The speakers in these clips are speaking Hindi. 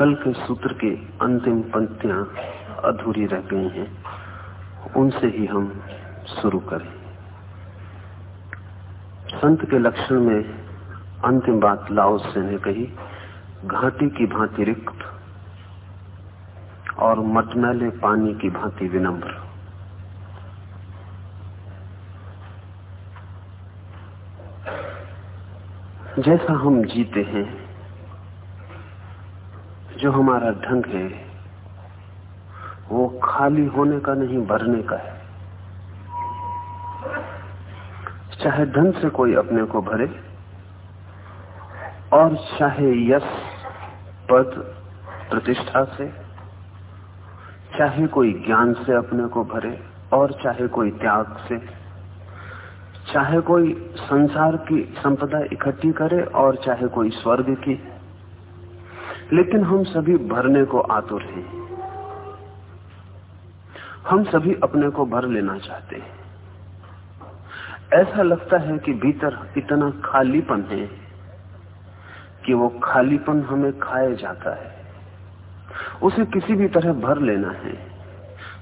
कल के सूत्र की अंतिम पंक्तियाँ अधूरी रह गई हैं। उनसे ही हम शुरू करें। संत के लक्षण में अंतिम बात लाओस से ने कही, घाटी की भांति रिक्त और मटमैले पानी की भांति विनम्र। जैसा हम जीते हैं जो हमारा ढंग है, वो खाली होने का नहीं, भरने का है। चाहे धन से कोई अपने को भरे, और चाहे यश पद प्रतिष्ठा से, चाहे कोई ज्ञान से अपने को भरे, और चाहे कोई त्याग से, चाहे कोई संसार की संपदा इकट्ठी करे, और चाहे कोई स्वर्ग की लेकिन हम सभी भरने को आतुर हैं। हम सभी अपने को भर लेना चाहते हैं। ऐसा लगता है कि भीतर इतना खालीपन है कि वो खालीपन हमें खाए जाता है। उसे किसी भी तरह भर लेना है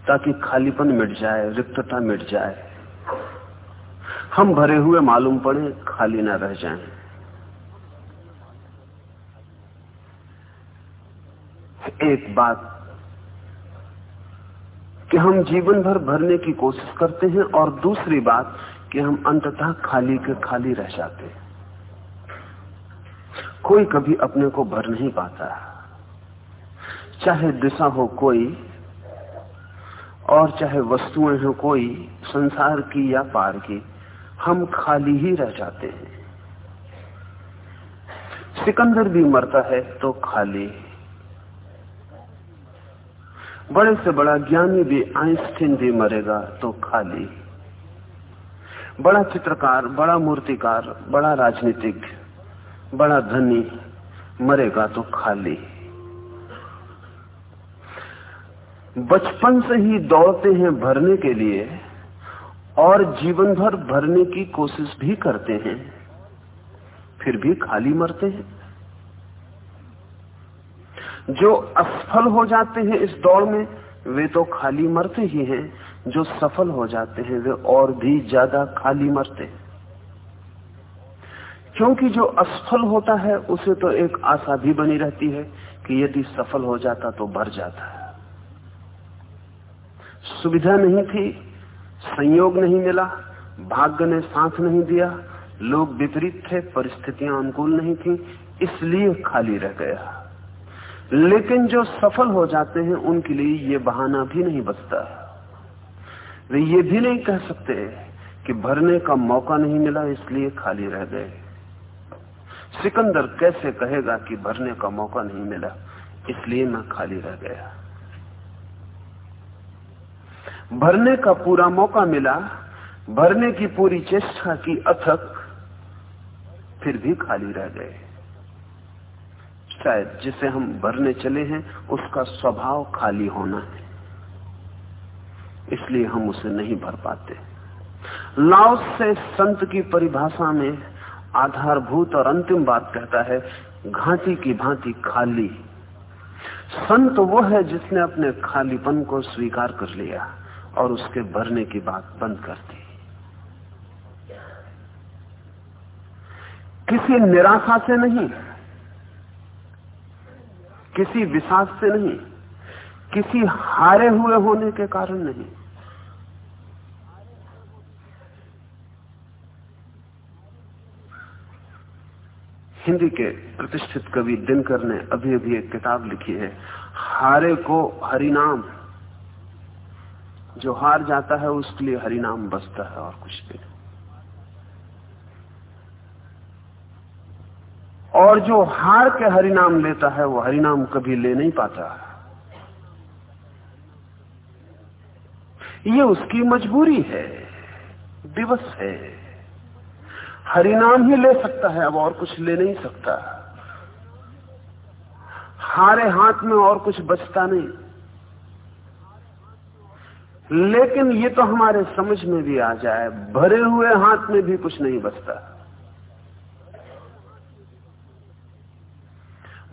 ताकि खालीपन मिट जाए, रिक्तता मिट जाए। हम भरे हुए मालूम पड़े, खाली ना रह जाएँ। एक बात कि हम जीवन भर भरने की कोशिश करते हैं और दूसरी बात कि हम अंततः खाली के खाली रह जाते हैं। कोई कभी अपने को भर नहीं पाता। चाहे दिशा हो कोई और चाहे वस्तुएँ हो कोई, संसार की या पार की, हम खाली ही रह जाते हैं। सिकंदर भी मरता है तो खाली बड़े से बड़ा ज्ञानी भी आइंस्टीन भी मरेगा तो खाली। बड़ा चित्रकार, बड़ा मूर्तिकार, बड़ा राजनीतिक, बड़ा धनी मरेगा तो खाली। बचपन से ही दौड़ते हैं भरने के लिए और जीवन भर भरने की कोशिश भी करते हैं, फिर भी खाली मरते हैं। जो असफल हो जाते हैं इस दौड़ में, वे तो खाली मरते ही हैं। जो सफल हो जाते हैं, वे और भी ज़्यादा खाली मरते हैं। क्योंकि जो असफल होता है, उसे तो एक आशा भी बनी रहती है कि यदि सफल हो जाता तो भर जाता है। सुविधा नहीं थी, संयोग नहीं मिला, भाग्य ने साथ नहीं दिया, लोग विपरीत थे, परिस्थितियाँ अनुकूल नहीं थी, इसलिए खाली रह गया। लेकिन जो सफल हो जाते हैं, उनके लिए ये बहाना भी नहीं बचता। वे ये भी नहीं कह सकते कि भरने का मौका नहीं मिला, इसलिए खाली रह गए। सिकंदर कैसे कहेगा कि भरने का मौका नहीं मिला, इसलिए मैं खाली रह गया? भरने का पूरा मौका मिला, भरने की पूरी चेष्टा की अथक, फिर भी खाली रह गए। शायद जिसे हम भरने चले हैं, उसका स्वभाव खाली होना है। इसलिए हम उसे नहीं भर पाते। लाओस से संत की परिभाषा में आधारभूत और अंतिम बात कहता है, घाटी की भांति खाली। संत वो है जिसने अपने खालीपन को स्वीकार कर लिया और उसके भरने की बात बंद कर दी। किसी निराशा से नहीं किसी विषाद से नहीं, किसी हारे हुए होने के कारण नहीं। हिंदी के प्रतिष्ठित कवि दिनकर ने अभी अभी एक किताब लिखी है, हारे को हरिनाम। जो हार जाता है, उसके लिए हरिनाम बसता है और कुछ भी नहीं। और जो हार के हरिनाम लेता है, वो हरिनाम कभी ले नहीं पाता। ये उसकी मजबूरी है, दिवस है। हरिनाम ही ले सकता है, अब और कुछ ले नहीं सकता। हारे हाथ में और कुछ बचता नहीं। लेकिन ये तो हमारे समझ में भी आ जाए, भरे हुए हाथ में भी कुछ नहीं बचता।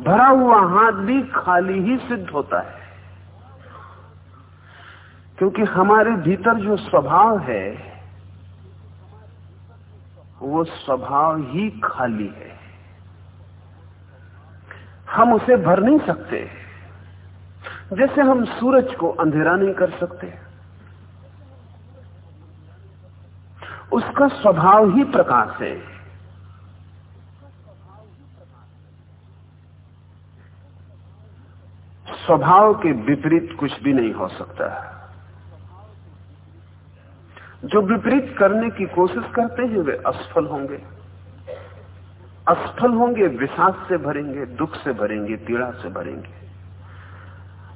भरा हुआ हाथ भी खाली ही सिद्ध होता है। क्योंकि हमारे भीतर जो स्वभाव है, वो स्वभाव ही खाली है। हम उसे भर नहीं सकते। जैसे हम सूरज को अंधेरा नहीं कर सकते। उसका स्वभाव ही प्रकाश है। स्वभाव के विपरीत कुछ भी नहीं हो सकता जो विपरीत करने की कोशिश करते हैं, वे असफल होंगे। असफल होंगे, विषाद से भरेंगे, दुख से भरेंगे, पीड़ा से भरेंगे।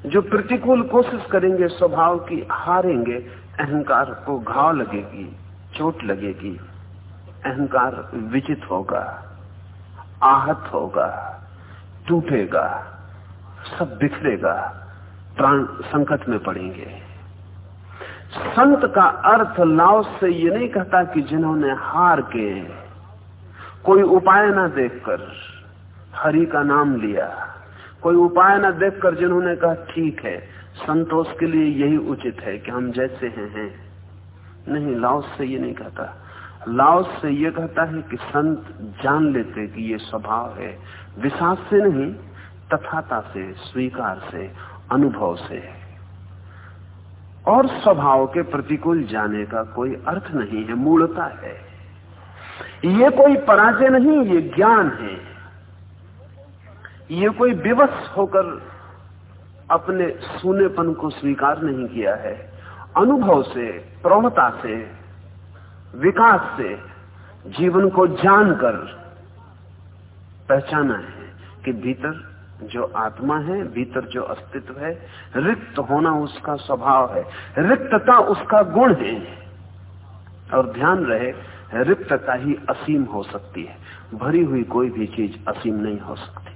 जो प्रतिकूल कोशिश करेंगे, स्वभाव की हारेंगे, अहंकार को घाव लगेगी, चोट लगेगी, अहंकार विचित होगा, आहत होगा, टूटेगा। सब बिखरेगा, प्राण संकट में पड़ेंगे। संत का अर्थ लाओ से ये नहीं कहता कि जिन्होंने हार के कोई उपाय ना देखकर हरि का नाम लिया, कोई उपाय ना देखकर जिन्होंने कहा, ठीक है संतोष के लिए यही उचित है कि हम जैसे हैं हैं। नहीं, लाओस से ये नहीं कहता। लाओस से ये कहता है कि संत जान लेते कि ये स्वभाव है। विश्वास से नहीं तथाता से, स्वीकार से, अनुभव से। और स्वभाव के प्रतिकूल जाने का कोई अर्थ नहीं है, मूलता है। ये कोई पराजय नहीं, ये ज्ञान है। ये कोई विवश होकर अपने सुनेपन को स्वीकार नहीं किया है। अनुभव से प्रौणता से, विकास से, जीवन को जानकर पहचाना है कि भीतर जो आत्मा है, भीतर जो अस्तित्व है, रिक्त होना उसका स्वभाव है। रिक्तता उसका गुण है। और ध्यान रहे, रिक्तता ही असीम हो सकती है। भरी हुई कोई भी चीज़ असीम नहीं हो सकती।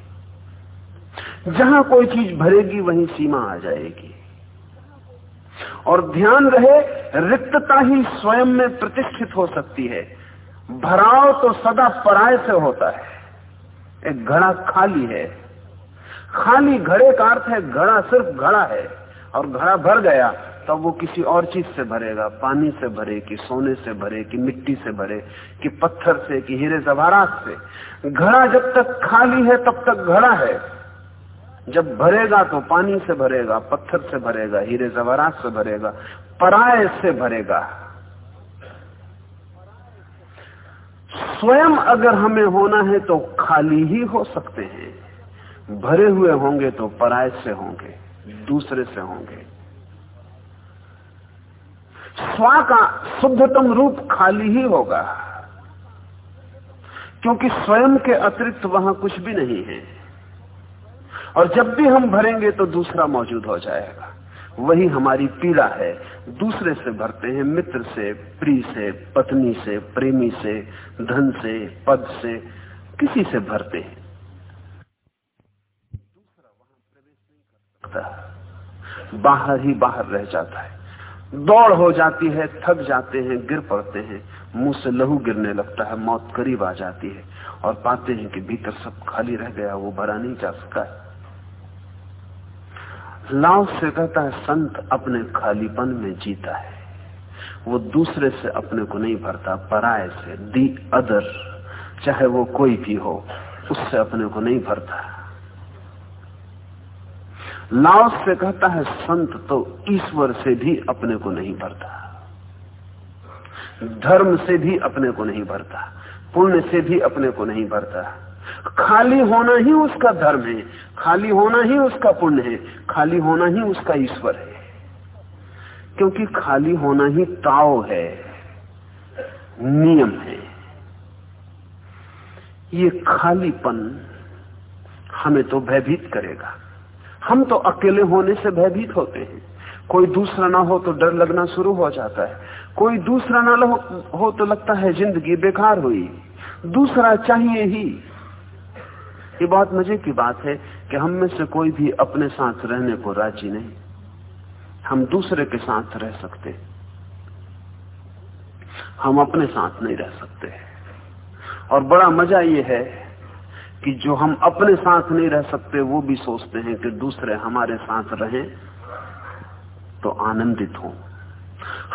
जहाँ कोई चीज़ भरेगी, वहीं सीमा आ जाएगी। और ध्यान रहे, रिक्तता ही स्वयं में प्रतिष्ठित हो सकती है। भराव तो सदा पराय से होता है। एक घड़ा खाली है। खाली घड़े का अर्थ है, घड़ा सिर्फ़ घड़ा है, और घड़ा भर गया, तब वो किसी और चीज़ से भरेगा, पानी से भरे, कि सोने से भरे, कि मिट्टी से भरे, कि पत्थर से, कि हीरे जवाहरात से। घड़ा जब तक खाली है, तब तक घड़ा है। जब भरेगा तो पानी से भरेगा, पत्थर से भरेगा, हीरे जवाहरात से भरेगा, पराय से भरेगा। स्वयं अगर हमें होना है तो खाली ही हो सकते हैं। भरे हुए होंगे तो पराय से होंगे, दूसरे से होंगे। स्वा का शुद्धतम रूप खाली ही होगा, क्योंकि स्वयं के अतिरिक्त वहाँ कुछ भी नहीं है। और जब भी हम भरेंगे तो दूसरा मौजूद हो जाएगा। वही हमारी पीड़ा है। दूसरे से भरते हैं, मित्र से प्री से, पत्नी से, प्रेमी से, धन से, पद से, किसी से भरते हैं दूसरा वहाँ प्रवेश नहीं कर सकता बाहर ही बाहर रह जाता है। दौड़ हो जाती है, थक जाते हैं, गिर पड़ते हैं। मुँह से लहू गिरने लगता है, मौत करीब आ जाती है। और पाते हैं कि भीतर सब खाली रह गया, वो भरा नहीं जा सका है। लाव से कहता है, संत अपने खालीपन में जीता है। वो दूसरे से अपने को नहीं भरता, पराय से। दी अदर, चाहे वो कोई भी हो, उससे अपने को नहीं भरता। लाओस से कहता है संत तो ईश्वर से भी अपने को नहीं भरता। धर्म से भी अपने को नहीं भरता। पुण्य से भी अपने को नहीं भरता। खाली होना ही उसका धर्म है, खाली होना ही उसका पुण्य है, खाली होना ही उसका ईश्वर है। क्योंकि खाली होना ही ताओ है, नियम है। ये खालीपन हमें तो भयभीत करेगा। हम तो अकेले होने से भयभीत होते हैं। कोई दूसरा ना हो तो डर लगना शुरू हो जाता है। कोई दूसरा ना हो, तो लगता है ज़िंदगी बेकार हुई। दूसरा चाहिए ही। ये बहुत मज़े की बात है कि हम में से कोई भी अपने साथ रहने को राज़ी नहीं। हम दूसरे के साथ रह सकते हम अपने साथ नहीं रह सकते। और बड़ा मज़ा ये है कि जो हम अपने साथ नहीं रह सकते, वो भी सोचते हैं कि दूसरे हमारे साथ रहें तो आनंदित हो।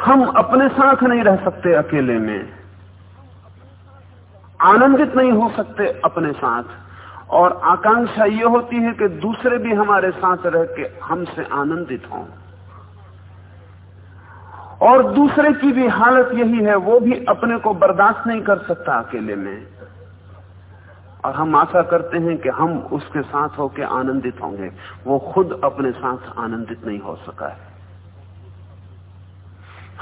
हम अपने साथ नहीं रह सकते अकेले में। आनंदित नहीं हो सकते अपने साथ। और आकांक्षा ये होती है कि दूसरे भी हमारे साथ रह के हमसे आनंदित हों। और दूसरे की भी हालत यही है, वो भी अपने को बर्दाश्त नहीं कर सकता अकेले में। और हम आशा करते हैं कि हम उसके साथ होकर आनंदित होंगे। वो खुद अपने साथ आनंदित नहीं हो सका है।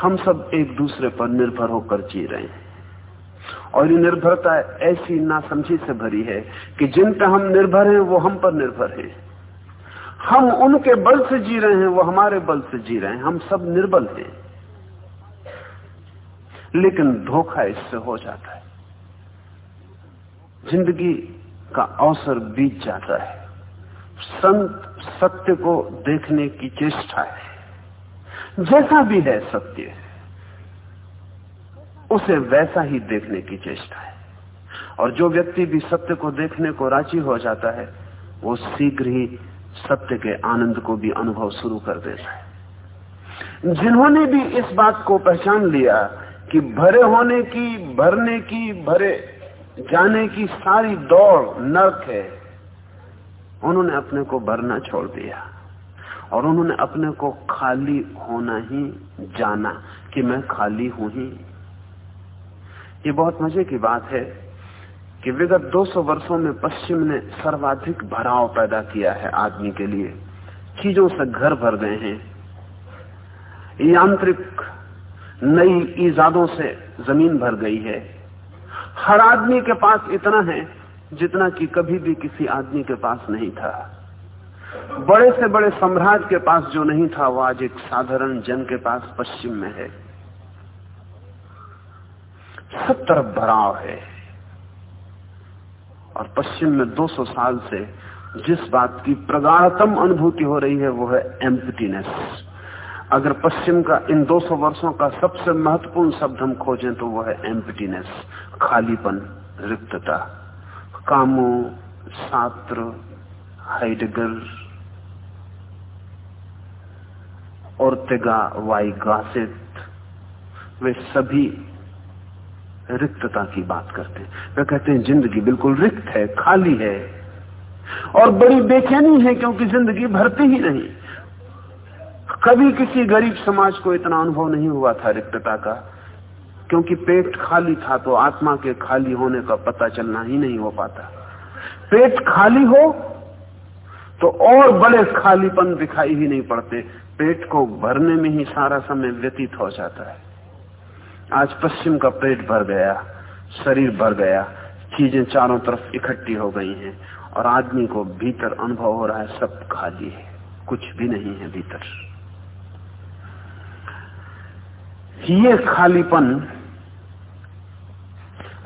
हम सब एक दूसरे पर निर्भर होकर जी रहे हैं। और ये निर्भरता ऐसी नासमझी से भरी है कि जिन पर हम निर्भर हैं, वो हम पर निर्भर हैं। हम उनके बल से जी रहे हैं, वो हमारे बल से जी रहे हैं। हम सब निर्बल हैं। लेकिन धोखा इससे हो जाता है। ज़िंदगी का अवसर बीत जाता है। संत सत्य को देखने की चेष्टा है। जैसा भी है सत्य, उसे वैसा ही देखने की चेष्टा है। और जो व्यक्ति भी सत्य को देखने को राज़ी हो जाता है, वो शीघ्र ही सत्य के आनंद को भी अनुभव शुरू कर देता है। जिन्होंने भी इस बात को पहचान लिया कि भरे होने की, भरने की, भरे जाने की सारी दौड़ नर्क है। उन्होंने अपने को भरना छोड़ दिया और उन्होंने अपने को खाली होना ही जाना कि मैं खाली हूँ ही। ये बहुत मज़े की बात है कि विगत 200 वर्षों में पश्चिम ने सर्वाधिक भराव पैदा किया है आदमी के लिए। चीज़ों से घर भर गए हैं। यांत्रिक नई ईजादों से ज़मीन भर गई है। हर आदमी के पास इतना है जितना कि कभी भी किसी आदमी के पास नहीं था। बड़े से बड़े सम्राट के पास जो नहीं था, वो आज एक साधारण जन के पास पश्चिम में है। सब तरफ़ भराव है। और पश्चिम में 200 साल से जिस बात की प्रगाढ़तम अनुभूति हो रही है, वो है एम्पटीनेस अगर पश्चिम का इन 200 वर्षों का सबसे महत्वपूर्ण शब्द हम खोजें तो वो है एम्पटीनेस खालीपन, रिक्तता। कामो सात्र हाइडगर और तेगा वाइगासित। वे सभी रिक्तता की बात करते हैं। वे कहते हैं, ज़िंदगी बिल्कुल रिक्त है, खाली है। और बड़ी बेचैनी है, क्योंकि ज़िंदगी भरती ही नहीं। कभी किसी गरीब समाज को इतना अनुभव नहीं हुआ था रिक्तता का, क्योंकि पेट खाली था तो आत्मा के खाली होने का पता चलना ही नहीं हो पाता। पेट खाली हो तो और बड़े खालीपन दिखाई ही नहीं पड़ते। पेट को भरने में ही सारा समय व्यतीत हो जाता है। आज पश्चिम का पेट भर गया, शरीर भर गया, चीज़ें चारों तरफ़ इकट्ठी हो गई हैं और आदमी को भीतर अनुभव हो रहा है, सब खाली है, कुछ भी नहीं है भीतर। ये खालीपन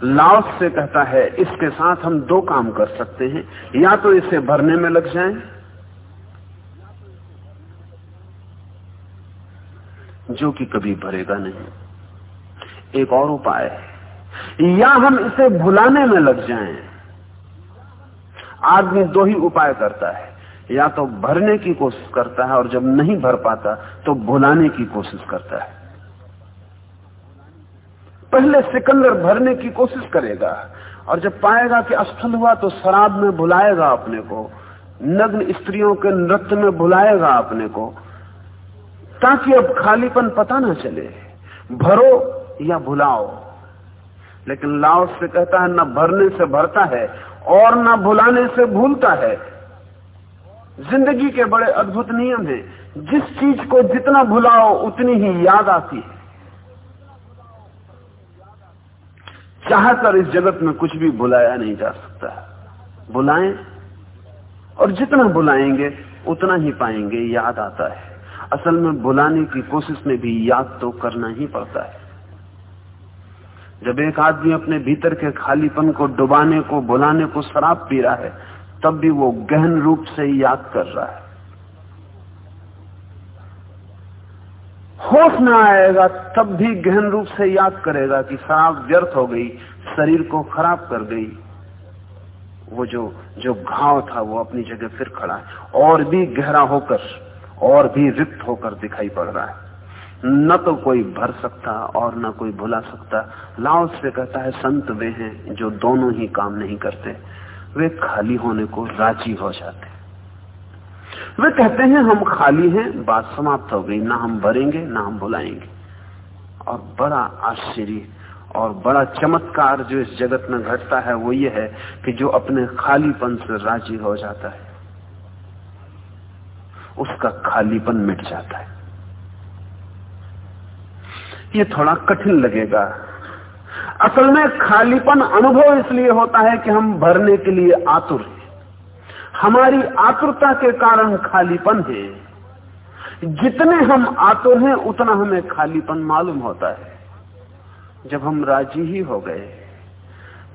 लाओस से कहता है, इसके साथ हम दो काम कर सकते हैं। या तो इसे भरने में लग जाएँ, जो कि कभी भरेगा नहीं। एक और उपाय है, या हम इसे भुलाने में लग जाएँ। आदमी दो ही उपाय करता है, या तो भरने की कोशिश करता है, और जब नहीं भर पाता तो भुलाने की कोशिश करता है। पहले सिकंदर भरने की कोशिश करेगा और जब पाएगा कि असफल हुआ तो शराब में भुलाएगा अपने को, नग्न स्त्रियों के नृत्य में भुलाएगा अपने को, ताकि अब खालीपन पता ना चले, भरो या भुलाओ। लेकिन लाओ से कहता है, ना भरने से भरता है और ना भुलाने से भूलता है। ज़िंदगी के बड़े अद्भुत नियम हैं। जिस चीज़ को जितना भुलाओ, उतनी ही याद आती है। चाहकर इस जगत में कुछ भी बुलाया नहीं जा सकता। बुलाएँ, और जितना बुलाएँगे, उतना ही पाएँगे, याद आता है। असल में बुलाने की कोशिश में भी याद तो करना ही पड़ता है। जब एक आदमी अपने भीतर के खालीपन को डुबाने को, बुलाने को शराब पी रहा है, तब भी वो गहन रूप से याद कर रहा है। होश ना आएगा, तब भी गहन रूप से याद करेगा कि शराब व्यर्थ हो गई, शरीर को खराब कर गई। वो जो जो घाव था, वो अपनी जगह फिर खड़ा है। और भी गहरा होकर, और भी रिक्त होकर दिखाई पड़ रहा है। न तो कोई भर सकता और न कोई भुला सकता। लाओ से कहता है, संत वे हैं जो दोनों ही काम नहीं करते। वे खाली होने को राज़ी हो जाते। वे कहते हैं, हम खाली हैं, बात समाप्त हो गई, ना हम भरेंगे, ना हम भुलाएँगे। और बड़ा आश्चर्य और बड़ा चमत्कार जो इस जगत में घटता है, वो ये है कि जो अपने खालीपन से राज़ी हो जाता है, उसका खालीपन मिट जाता है। ये थोड़ा कठिन लगेगा। असल में खालीपन अनुभव इसलिए होता है कि हम भरने के लिए आतुर हैं। हमारी आतुरता के कारण खालीपन है। जितने हम आतुर हैं, उतना हमें खालीपन मालूम होता है। जब हम राज़ी ही हो गए,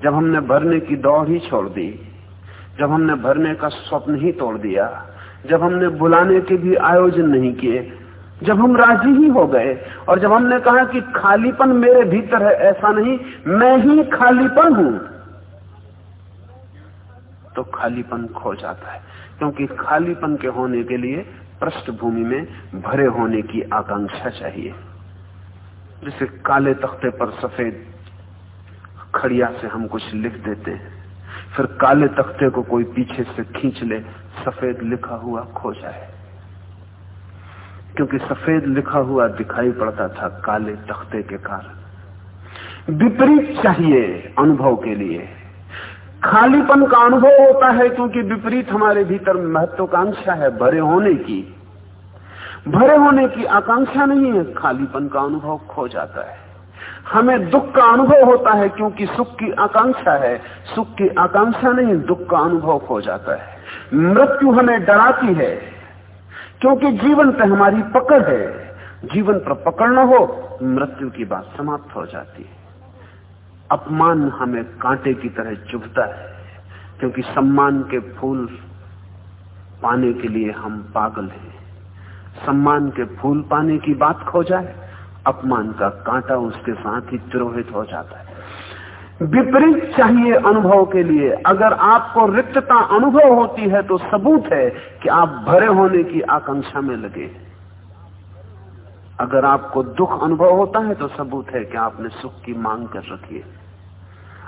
जब हमने भरने की दौड़ ही छोड़ दी, जब हमने भरने का स्वप्न ही तोड़ दिया, जब हमने बुलाने के भी आयोजन नहीं किए, जब हम राज़ी ही हो गए, और जब हमने कहा कि खालीपन मेरे भीतर है, ऐसा नहीं, मैं ही खालीपन हूँ। तो खालीपन खो जाता है। क्योंकि खालीपन के होने के लिए पृष्ठभूमि में भरे होने की आकांक्षा चाहिए। जैसे काले तख्ते पर सफ़ेद खड़िया से हम कुछ लिख देते हैं। फिर काले तख्ते को कोई पीछे से खींच ले, सफ़ेद लिखा हुआ खो जाए। क्योंकि सफ़ेद लिखा हुआ दिखाई पड़ता था काले तख्ते के कारण। विपरीत चाहिए अनुभव के लिए। खालीपन का अनुभव होता है क्योंकि विपरीत हमारे भीतर महत्वाकांक्षा है भरे होने की। भरे होने की आकांक्षा नहीं है, खालीपन का अनुभव खो जाता है। हमें दुख का अनुभव होता है क्योंकि सुख की आकांक्षा है। सुख की आकांक्षा नहीं, दुख का अनुभव खो जाता है। मृत्यु हमें डराती है, क्योंकि जीवन पर हमारी पकड़ है। जीवन पर पकड़ न हो, मृत्यु की बात समाप्त हो जाती है। अपमान हमें कांटे की तरह चुभता है, क्योंकि सम्मान के फूल पाने के लिए हम पागल हैं। सम्मान के फूल पाने की बात खो जाए, अपमान का कांटा उसके साथ ही तिरोहित हो जाता है। विपरीत चाहिए अनुभव के लिए, अगर आपको रिक्तता अनुभव होती है तो सबूत है कि आप भरे होने की आकांक्षा में लगे अगर आपको दुख अनुभव होता है तो सबूत है कि आपने सुख की मांग कर रखी है।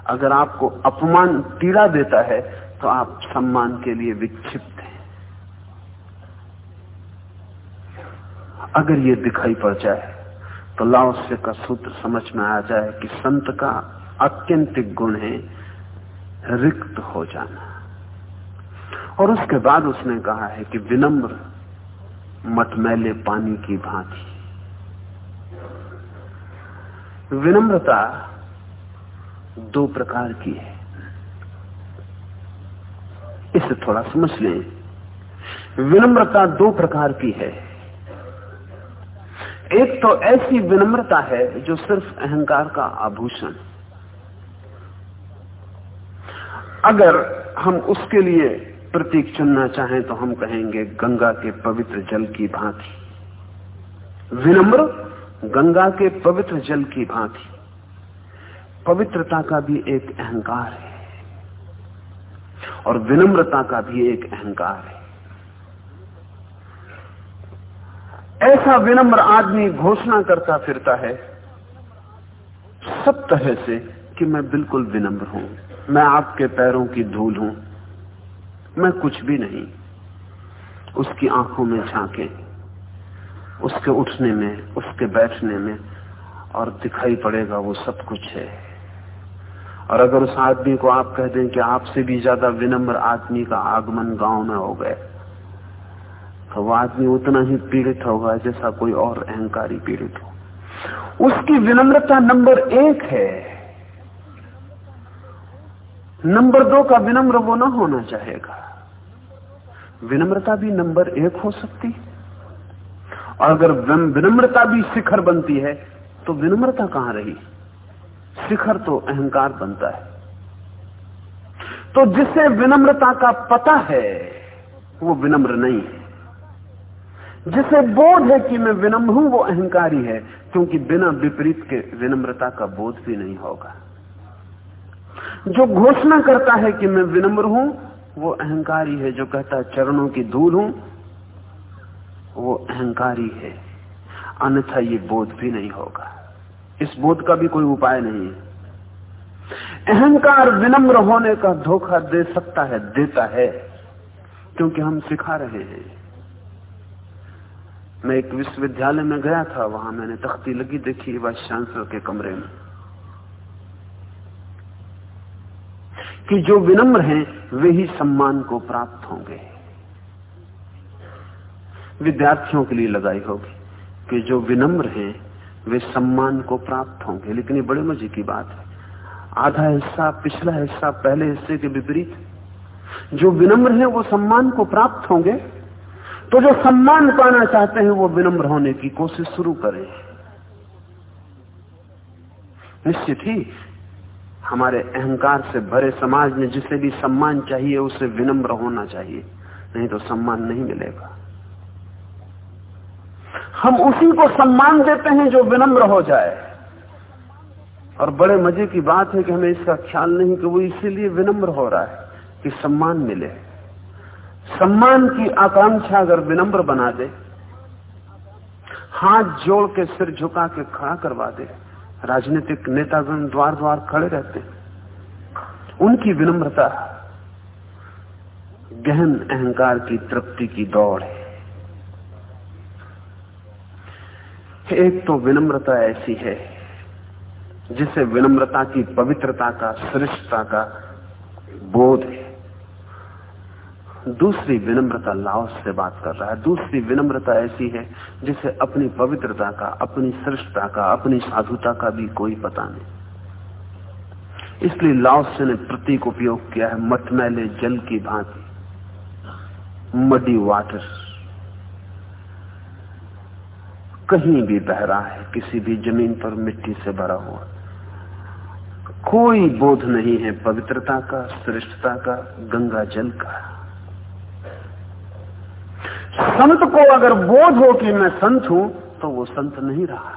अगर आपको अपमान पीड़ा देता है तो आप सम्मान के लिए विक्षिप्त हैं। अगर ये दिखाई पड़ जाए तो लाओस्य का सूत्र समझ में आ जाए कि संत का अत्यंतिक गुण है रिक्त हो जाना। और उसके बाद उसने कहा है कि विनम्र मटमैले पानी की भांति। विनम्रता दो प्रकार की है। इसे थोड़ा समझ लें। विनम्रता दो प्रकार की है। एक तो ऐसी विनम्रता है जो सिर्फ़ अहंकार का आभूषण। अगर हम उसके लिए प्रतीक चुनना चाहें तो हम कहेंगे गंगा के पवित्र जल की भांति। विनम्र गंगा के पवित्र जल की भांति। पवित्रता का भी एक अहंकार है। और विनम्रता का भी एक अहंकार है। ऐसा विनम्र आदमी घोषणा करता फिरता है, सब तरह से कि मैं बिल्कुल विनम्र हूँ, मैं आपके पैरों की धूल हूँ, मैं कुछ भी नहीं, उसकी आँखों में झांके। उसके उठने में, उसके बैठने में और दिखाई पड़ेगा वो सब कुछ है। और अगर उस आदमी को आप कह दें कि आपसे भी ज़्यादा विनम्र आदमी का आगमन गाँव में हो गए तो वो आदमी उतना ही पीड़ित होगा जैसा कोई और अहंकारी पीड़ित हो। उसकी विनम्रता नंबर एक है। नंबर दो का विनम्र वो ना होना चाहेगा। विनम्रता भी नंबर एक हो सकती और अगर विनम्रता भी शिखर बनती है तो विनम्रता कहाँ रही? शिखर तो अहंकार बनता है। तो जिसे विनम्रता का पता है, वो विनम्र नहीं है। जिसे बोध है कि मैं विनम्र हूँ, वो अहंकारी है, क्योंकि बिना विपरीत के विनम्रता का बोध भी नहीं होगा। जो घोषणा करता है कि मैं विनम्र हूँ, वो अहंकारी है, जो कहता है, चरणों की धूल हूँ वो अहंकारी है। अन्यथा ये बोध भी नहीं होगा। इस बोध का भी कोई उपाय नहीं है। अहंकार विनम्र होने का धोखा दे सकता है, देता है, क्योंकि हम सिखा रहे हैं। मैं एक विश्वविद्यालय में गया था, वहाँ मैंने तख्ती लगी देखी वाइस चांसलर के कमरे में। कि जो विनम्र हैं, वे ही सम्मान को प्राप्त होंगे। विद्यार्थियों के लिए लगाई होगी कि जो विनम्र हैं, वे सम्मान को प्राप्त होंगे। लेकिन ये बड़े मज़े की बात है। आधा हिस्सा, पिछला हिस्सा, पहले हिस्से के विपरीत। जो विनम्र है, वो सम्मान को प्राप्त होंगे। तो जो सम्मान पाना चाहते हैं, वो विनम्र होने की कोशिश शुरू करें। निश्चित ही, हमारे अहंकार से भरे समाज में जिसे भी सम्मान चाहिए, उसे विनम्र होना चाहिए। नहीं तो सम्मान नहीं मिलेगा। हम उसी को सम्मान देते हैं जो विनम्र हो जाए। और बड़े मज़े की बात है कि हमें इसका ख्याल नहीं कि वो इसीलिए विनम्र हो रहा है कि सम्मान मिले। सम्मान की आकांक्षा अगर विनम्र बना दे, हाथ जोड़ के सिर झुका के खड़ा करवा दे, राजनीतिक नेतागण द्वार द्वार खड़े रहते उनकी विनम्रता, गहन अहंकार की तृप्ति की दौड़ है। एक तो विनम्रता ऐसी है, जिसे विनम्रता की पवित्रता का, श्रेष्ठता का बोध है। दूसरी विनम्रता लाओस से बात कर रहा है। दूसरी विनम्रता ऐसी है, जिसे अपनी पवित्रता का, अपनी श्रेष्ठता का, अपनी साधुता का भी कोई पता नहीं। इसलिए लाओस ने प्रतीक उपयोग किया है, मटमैले जल की भांति, मडी वाटर। कहीं भी बह रहा है, किसी भी ज़मीन पर मिट्टी से भरा हुआ। कोई बोध नहीं है पवित्रता का, श्रेष्ठता का, गंगा जल का। संत को अगर बोध हो कि मैं संत हूँ तो वो संत नहीं रहा।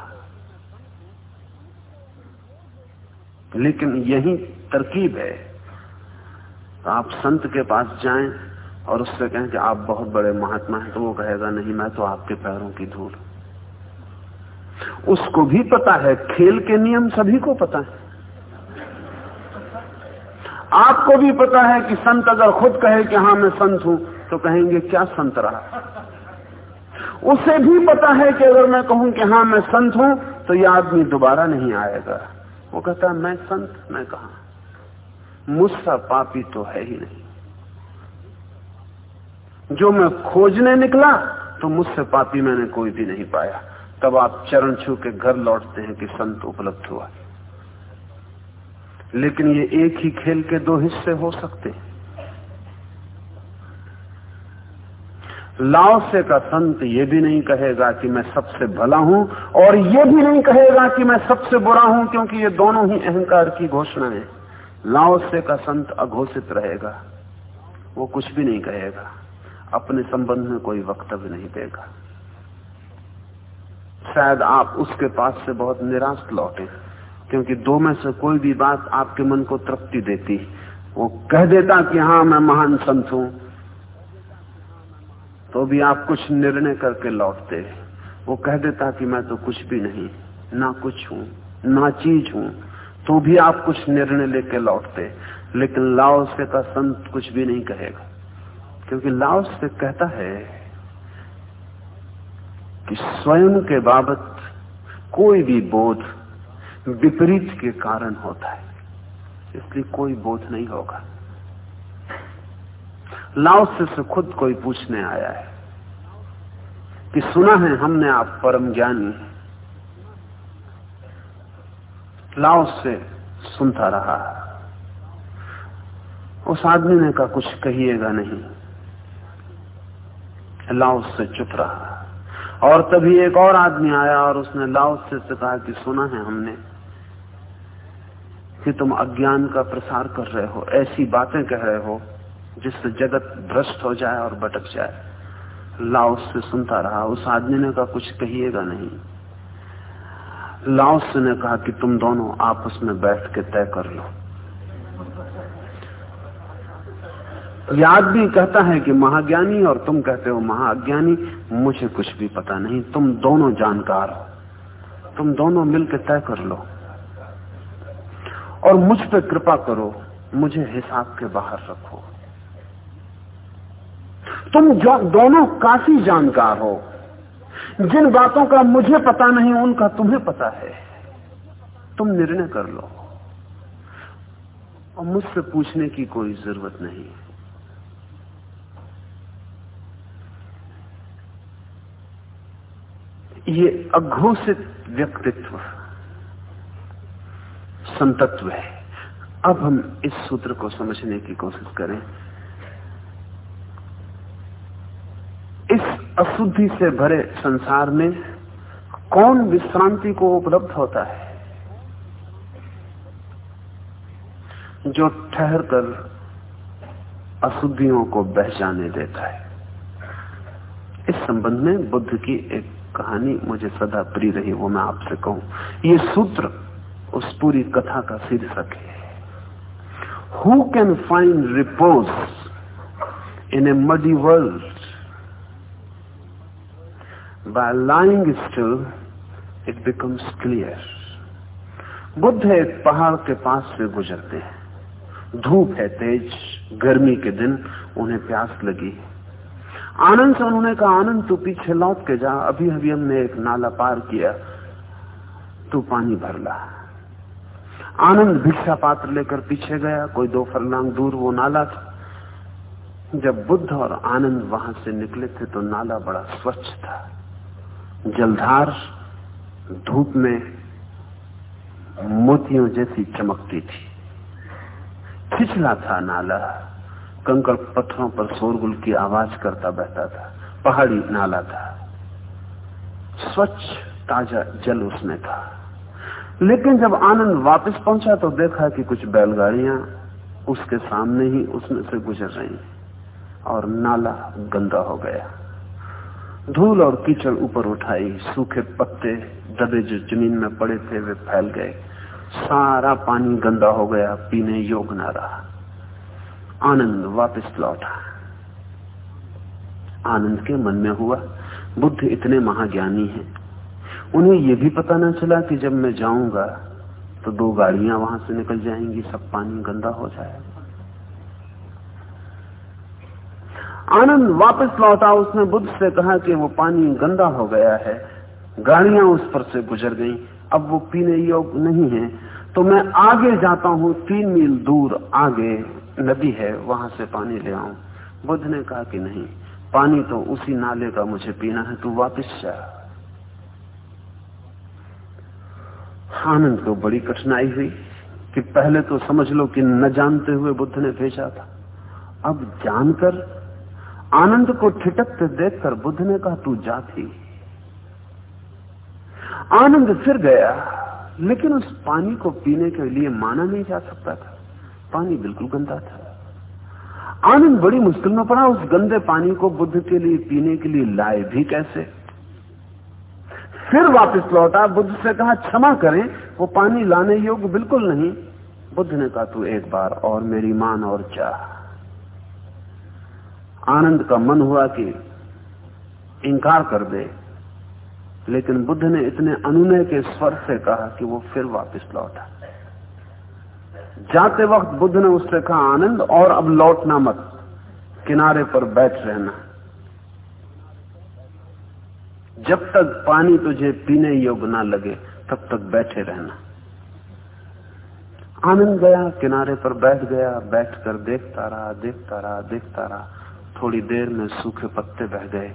लेकिन यही तरकीब है। आप संत के पास जाएँ और उससे कहें कि आप बहुत बड़े महात्मा हैं तो वो कहेगा, नहीं, मैं तो आपके पैरों की धूल उसको भी पता है, खेल के नियम सभी को पता है। आपको भी पता है कि संत अगर खुद कहे कि हाँ मैं संत हूँ तो कहेंगे, क्या संत रहा? उसे भी पता है कि अगर मैं कहूँ कि हाँ मैं संत हूँ तो यह आदमी दोबारा नहीं आएगा। वो कहता मैं संत, मैं कहा? मुझसा पापी तो है ही नहीं। जो मैं खोजने निकला तो मुझसे पापी मैंने कोई भी नहीं पाया। तब आप चरण छू के घर लौटते हैं कि संत उपलब्ध हुआ लेकिन ये एक ही खेल के दो हिस्से हो सकते हैं। लाओसे का संत ये भी नहीं कहेगा कि मैं सबसे भला हूँ, और ये भी नहीं कहेगा कि मैं सबसे बुरा हूँ, क्योंकि ये दोनों ही अहंकार की घोषणा है। लाओसे का संत अघोषित रहेगा, वो कुछ भी नहीं कहेगा, अपने संबंध में कोई वक्तव्य नहीं देगा। शायद आप उसके पास से बहुत निराश लौटे, क्योंकि दो में से कोई भी बात आपके मन को तृप्ति देती। वो कह देता कि हाँ मैं महान संत हूँ। तो भी आप कुछ निर्णय करके लौटते। वो कह देता कि मैं तो कुछ भी नहीं, ना कुछ हूँ, ना चीज़ हूँ। तो भी आप कुछ निर्णय लेके लौटते। लेकिन लाओ से का संत कुछ भी नहीं कहेगा। क्योंकि लाओ से कहता है कि स्वयं के बाबत कोई भी बोध विपरीत के कारण होता है। इसलिए कोई बोध नहीं होगा। लाओस से खुद कोई पूछने आया है कि सुना है हमने आप परम ज्ञानी। लाओस से सुनता रहा। उस आदमी ने कहा, कुछ कहिएगा नहीं। लाओस से चुप रहा। और तभी एक और आदमी आया और उसने लाओस से कहा कि सुना है हमने कि तुम अज्ञान का प्रसार कर रहे हो, ऐसी बातें कह रहे हो जिससे जगत भ्रष्ट हो जाए और भटक जाए। लाओस से सुनता रहा, उस आदमी ने कहा, कुछ कहिएगा नहीं। लाओस ने कहा कि तुम दोनों आपस में बैठ के तय कर लो। ये भी कहता है कि महाज्ञानी और तुम कहते हो महाज्ञानी मुझे कुछ भी पता नहीं। तुम दोनों जानकार हो। तुम दोनों मिलकर तय कर लो। और मुझ पर कृपा करो, मुझे हिसाब के बाहर रखो। तुम जो दोनों काफ़ी जानकार हो। जिन बातों का मुझे पता नहीं, उनका तुम्हें पता है। तुम निर्णय कर लो। और मुझसे पूछने की कोई ज़रूरत नहीं। ये अघोषित व्यक्तित्व संतत्व है। अब हम इस सूत्र को समझने की कोशिश करें। इस अशुद्धि से भरे संसार में कौन विश्रांति को उपलब्ध होता है? जो ठहर कर अशुद्धियों को बह जाने देता है। इस संबंध में बुद्ध की एक कहानी मुझे सदा प्रिय रही, वो मैं आपसे कहूँ। ये सूत्र उस पूरी कथा का शीर्षक है। Who can find repose in a muddy world by lying still it becomes clear Buddha एक पहाड़ के पास से गुजरते हैं। धूप है तेज, गर्मी के दिन उन्हें प्यास लगी। आनंद से उन्होंने कहा, आनंद, तू पीछे लौट के जा। अभी अभी हमने एक नाला पार किया। तू पानी भर ला। आनंद भिक्षा पात्र लेकर पीछे गया। कोई दो फरलांग दूर, वो नाला था। जब बुद्ध और आनंद वहाँ से निकले थे तो नाला बड़ा स्वच्छ था। जलधार, धूप में मोतियों जैसी चमकती थी। छिछला था नाला। कंकड़ पत्थरों पर शोरगुल की आवाज़ करता बहता था। पहाड़ी नाला था। स्वच्छ, ताज़ा जल उसमें था। लेकिन जब आनंद वापस पहुँचा तो देखा कि कुछ बैलगाड़ियाँ उसके सामने ही उसमें से गुजर रही और नाला गंदा हो गया। धूल और कीचड़ ऊपर उठाई, सूखे पत्ते दबे जो ज़मीन में पड़े थे, वे फैल गए। सारा पानी गंदा हो गया, पीने योग ना रहा। आनंद, वापस लौटा। आनंद के मन में हुआ, बुद्ध इतने महाज्ञानी हैं। उन्हें यह भी पता न चला कि जब मैं जाऊँगा तो दो गाड़ियाँ वहाँ से निकल जाएँगी, सब पानी गंदा हो जाएगा। आनंद वापस लौटा, उसने बुद्ध से कहा कि वो पानी गंदा हो गया है। गाड़ियाँ उस पर से गुजर गई। अब वो पीने योग्य नहीं है। तो मैं आगे जाता हूँ, तीन मील दूर आगे। नदी है, वहाँ से पानी ले आऊँ। बुद्ध ने कहा कि नहीं, पानी तो उसी नाले का मुझे पीना है, तू वापिस जा। आनंद को बड़ी कठिनाई हुई कि पहले तो समझ लो कि न जानते हुए बुद्ध ने भेजा था। अब जानकर, आनंद को ठिटकते देखकर बुद्ध ने कहा, तू जाती आनंद फिर गया, लेकिन उस पानी को पीने के लिए माना नहीं जा सकता था। पानी बिल्कुल गंदा था। आनंद बड़ी मुश्किल में पड़ा, उस गंदे पानी को बुद्ध के लिए, पीने के लिए लाए भी कैसे? फिर वापस लौटा, बुद्ध से कहा, क्षमा करें, वो पानी लाने योग्य बिल्कुल नहीं। बुद्ध ने कहा, तू एक बार और मेरी मान और चाह आनंद का मन हुआ कि इंकार कर दे, लेकिन बुद्ध ने इतने अनुनय के स्वर से कहा कि वो फिर वापस लौटा। जाते वक्त बुद्ध ने उससे कहा, आनंद, और अब लौटना मत। किनारे पर बैठ रहना। जब तक पानी तुझे पीने योग्य ना लगे, तब तक बैठे रहना। आनंद गया, किनारे पर बैठ गया बैठकर देखता रहा देखता रहा देखता रहा। थोड़ी देर में सूखे पत्ते बह गए,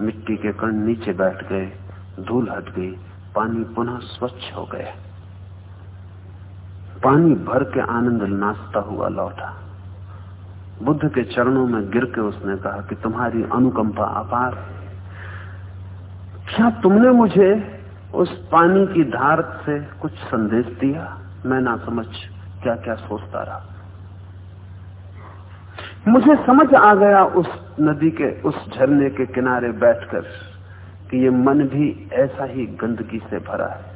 मिट्टी के कण नीचे बैठ गए, धूल हट गई, पानी पुनः स्वच्छ हो गया। पानी भर के आनंद नाचता हुआ लौटा। बुद्ध के चरणों में गिर के उसने कहा कि तुम्हारी अनुकंपा अपार। क्या तुमने मुझे उस पानी की धार से कुछ संदेश दिया? मैं ना समझ क्या क्या सोचता रहा। मुझे समझ आ गया उस नदी के, उस झरने के किनारे बैठकर कि ये मन भी ऐसा ही गंदगी से भरा है।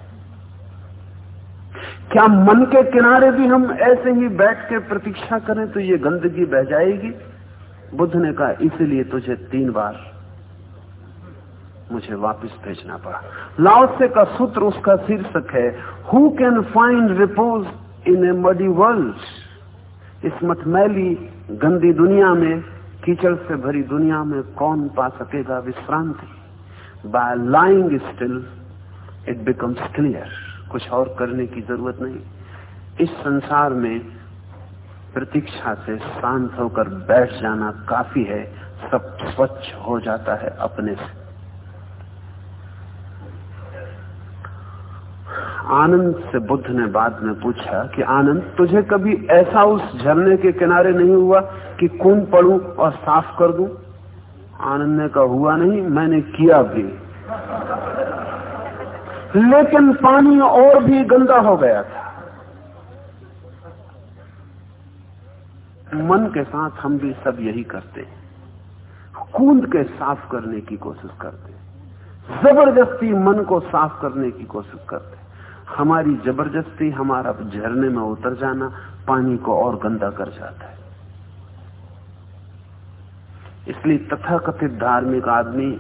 क्या मन के किनारे भी हम ऐसे ही बैठ के प्रतीक्षा करें तो ये गंदगी बह जाएगी? बुद्ध ने कहा, इसीलिए तुझे तीन बार मुझे वापस भेजना पड़ा। लाओसे का सूत्र उसका शीर्षक है who can find repose in a muddy world इस मतमैली गंदी दुनिया में, कीचड़ से भरी दुनिया में कौन पा सकेगा विश्रांति? By lying still it becomes clear कुछ और करने की ज़रूरत नहीं। इस संसार में प्रतीक्षा से शांत होकर बैठ जाना काफ़ी है, सब स्वच्छ हो जाता है अपने से। आनंद से बुद्ध ने बाद में पूछा कि आनंद, तुझे कभी ऐसा उस झरने के किनारे नहीं हुआ कि कूद पड़ू और साफ़ कर दू? आनंद ने कहा, हुआ नहीं, मैंने किया भी। लेकिन पानी और भी गंदा हो गया था। मन के साथ हम भी सब यही करते हैं। कूद के साफ़ करने की कोशिश करते हैं। ज़बरदस्ती मन को साफ़ करने की कोशिश करते हमारी ज़बरदस्ती हमारा झरने में उतर जाना पानी को और गंदा कर जाता है। इसलिए तथाकथित धार्मिक आदमी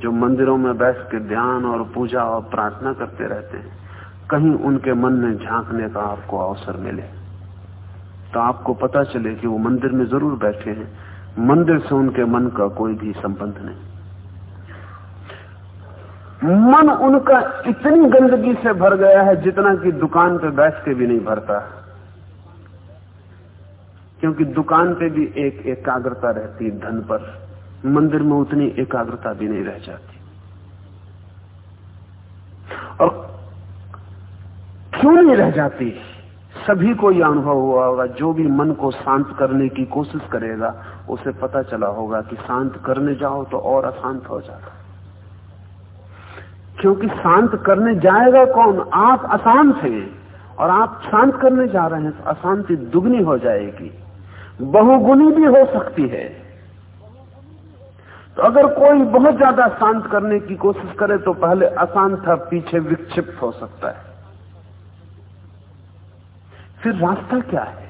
जो मंदिरों में बैठ के ध्यान और पूजा और प्रार्थना करते रहते हैं, कहीं उनके मन में झांकने का आपको अवसर मिले। तो आपको पता चले कि वो मंदिर में ज़रूर बैठे हैं। मंदिर से उनके मन का कोई भी संबंध नहीं। मन उनका इतनी गंदगी से भर गया है जितना कि दुकान पे बैठ के भी नहीं भरता। क्योंकि दुकान पे भी एक एकाग्रता रहती धन पर। मंदिर में उतनी एकाग्रता भी नहीं रह जाती। और क्यों नहीं रह जाती? सभी को यह अनुभव हुआ होगा, जो भी मन को शांत करने की कोशिश करेगा, उसे पता चला होगा कि शांत करने जाओ तो और अशांत हो जाता क्योंकि शांत करने जाएगा कौन? आप अशांत हैं, और आप शांत करने जा रहे हैं तो अशांति दुगनी हो जाएगी। बहुगुनी भी हो सकती है। तो अगर कोई बहुत ज़्यादा शांत करने की कोशिश करे तो पहले अशांत था पीछे विक्षिप्त हो सकता है। फिर रास्ता क्या है?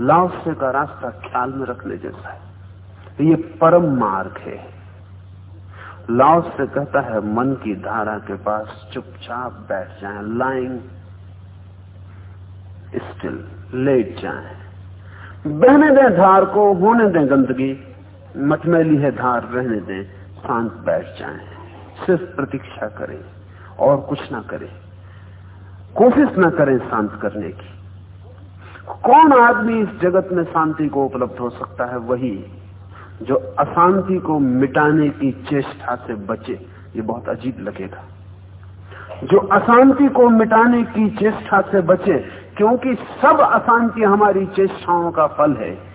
लाओसे का रास्ता ख्याल में रखने जैसा है। ये परम मार्ग है। लाओस से कहता है, मन की धारा के पास चुपचाप बैठ जाए लाइंग स्टिल लेट जाए। बहने दें धार को, होने दें गंदगी। मटमैली है धार रहने दें शांत बैठ जाएँ, सिर्फ़ प्रतीक्षा करें और कुछ ना करें। कोशिश ना करें शांत करने की। कौन आदमी इस जगत में शांति को उपलब्ध हो सकता है? वही जो अशांति को मिटाने की चेष्टा से बचे ये बहुत अजीब लगेगा। जो अशांति को मिटाने की चेष्टा से बचे क्योंकि सब अशांति हमारी चेष्टाओं का फल है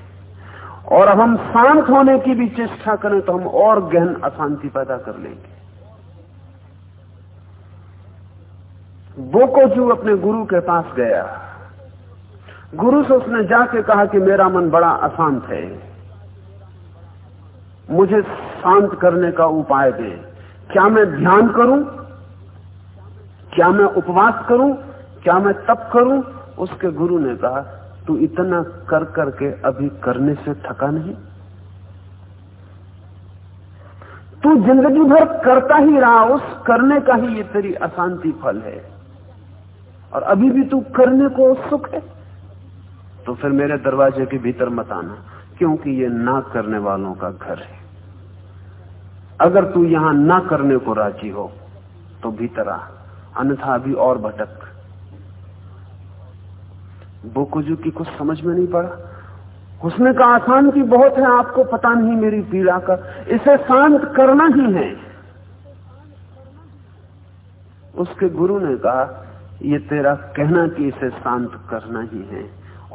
और अब हम शांत होने की भी चेष्टा करें तो हम और गहन अशांति पैदा कर लेंगे। बोकोजू अपने गुरु के पास गया। गुरु से उसने जाके कहा कि मेरा मन बड़ा अशांत है। मुझे शांत करने का उपाय दे। क्या मैं ध्यान करूँ? क्या मैं उपवास करूँ? क्या मैं तप करूँ? उसके गुरु ने कहा तू इतना कर करके अभी करने से थका नहीं? तू ज़िंदगी भर करता ही रहा, उस करने का ही ये तेरी अशांति फल है। और अभी भी तू करने को उत्सुक है? तो फिर मेरे दरवाजे के भीतर मत आना, क्योंकि ये ना करने वालों का घर है। अगर तू यहाँ ना करने को राज़ी हो तो भीतर आ, अन्यथा अभी और भटक। बोकुजू की कुछ समझ में नहीं पड़ा। उसने कहा, आसान की बहुत है, आपको पता नहीं मेरी पीड़ा का। इसे शांत करना ही है। उसके गुरु ने कहा, ये तेरा कहना कि इसे शांत करना ही है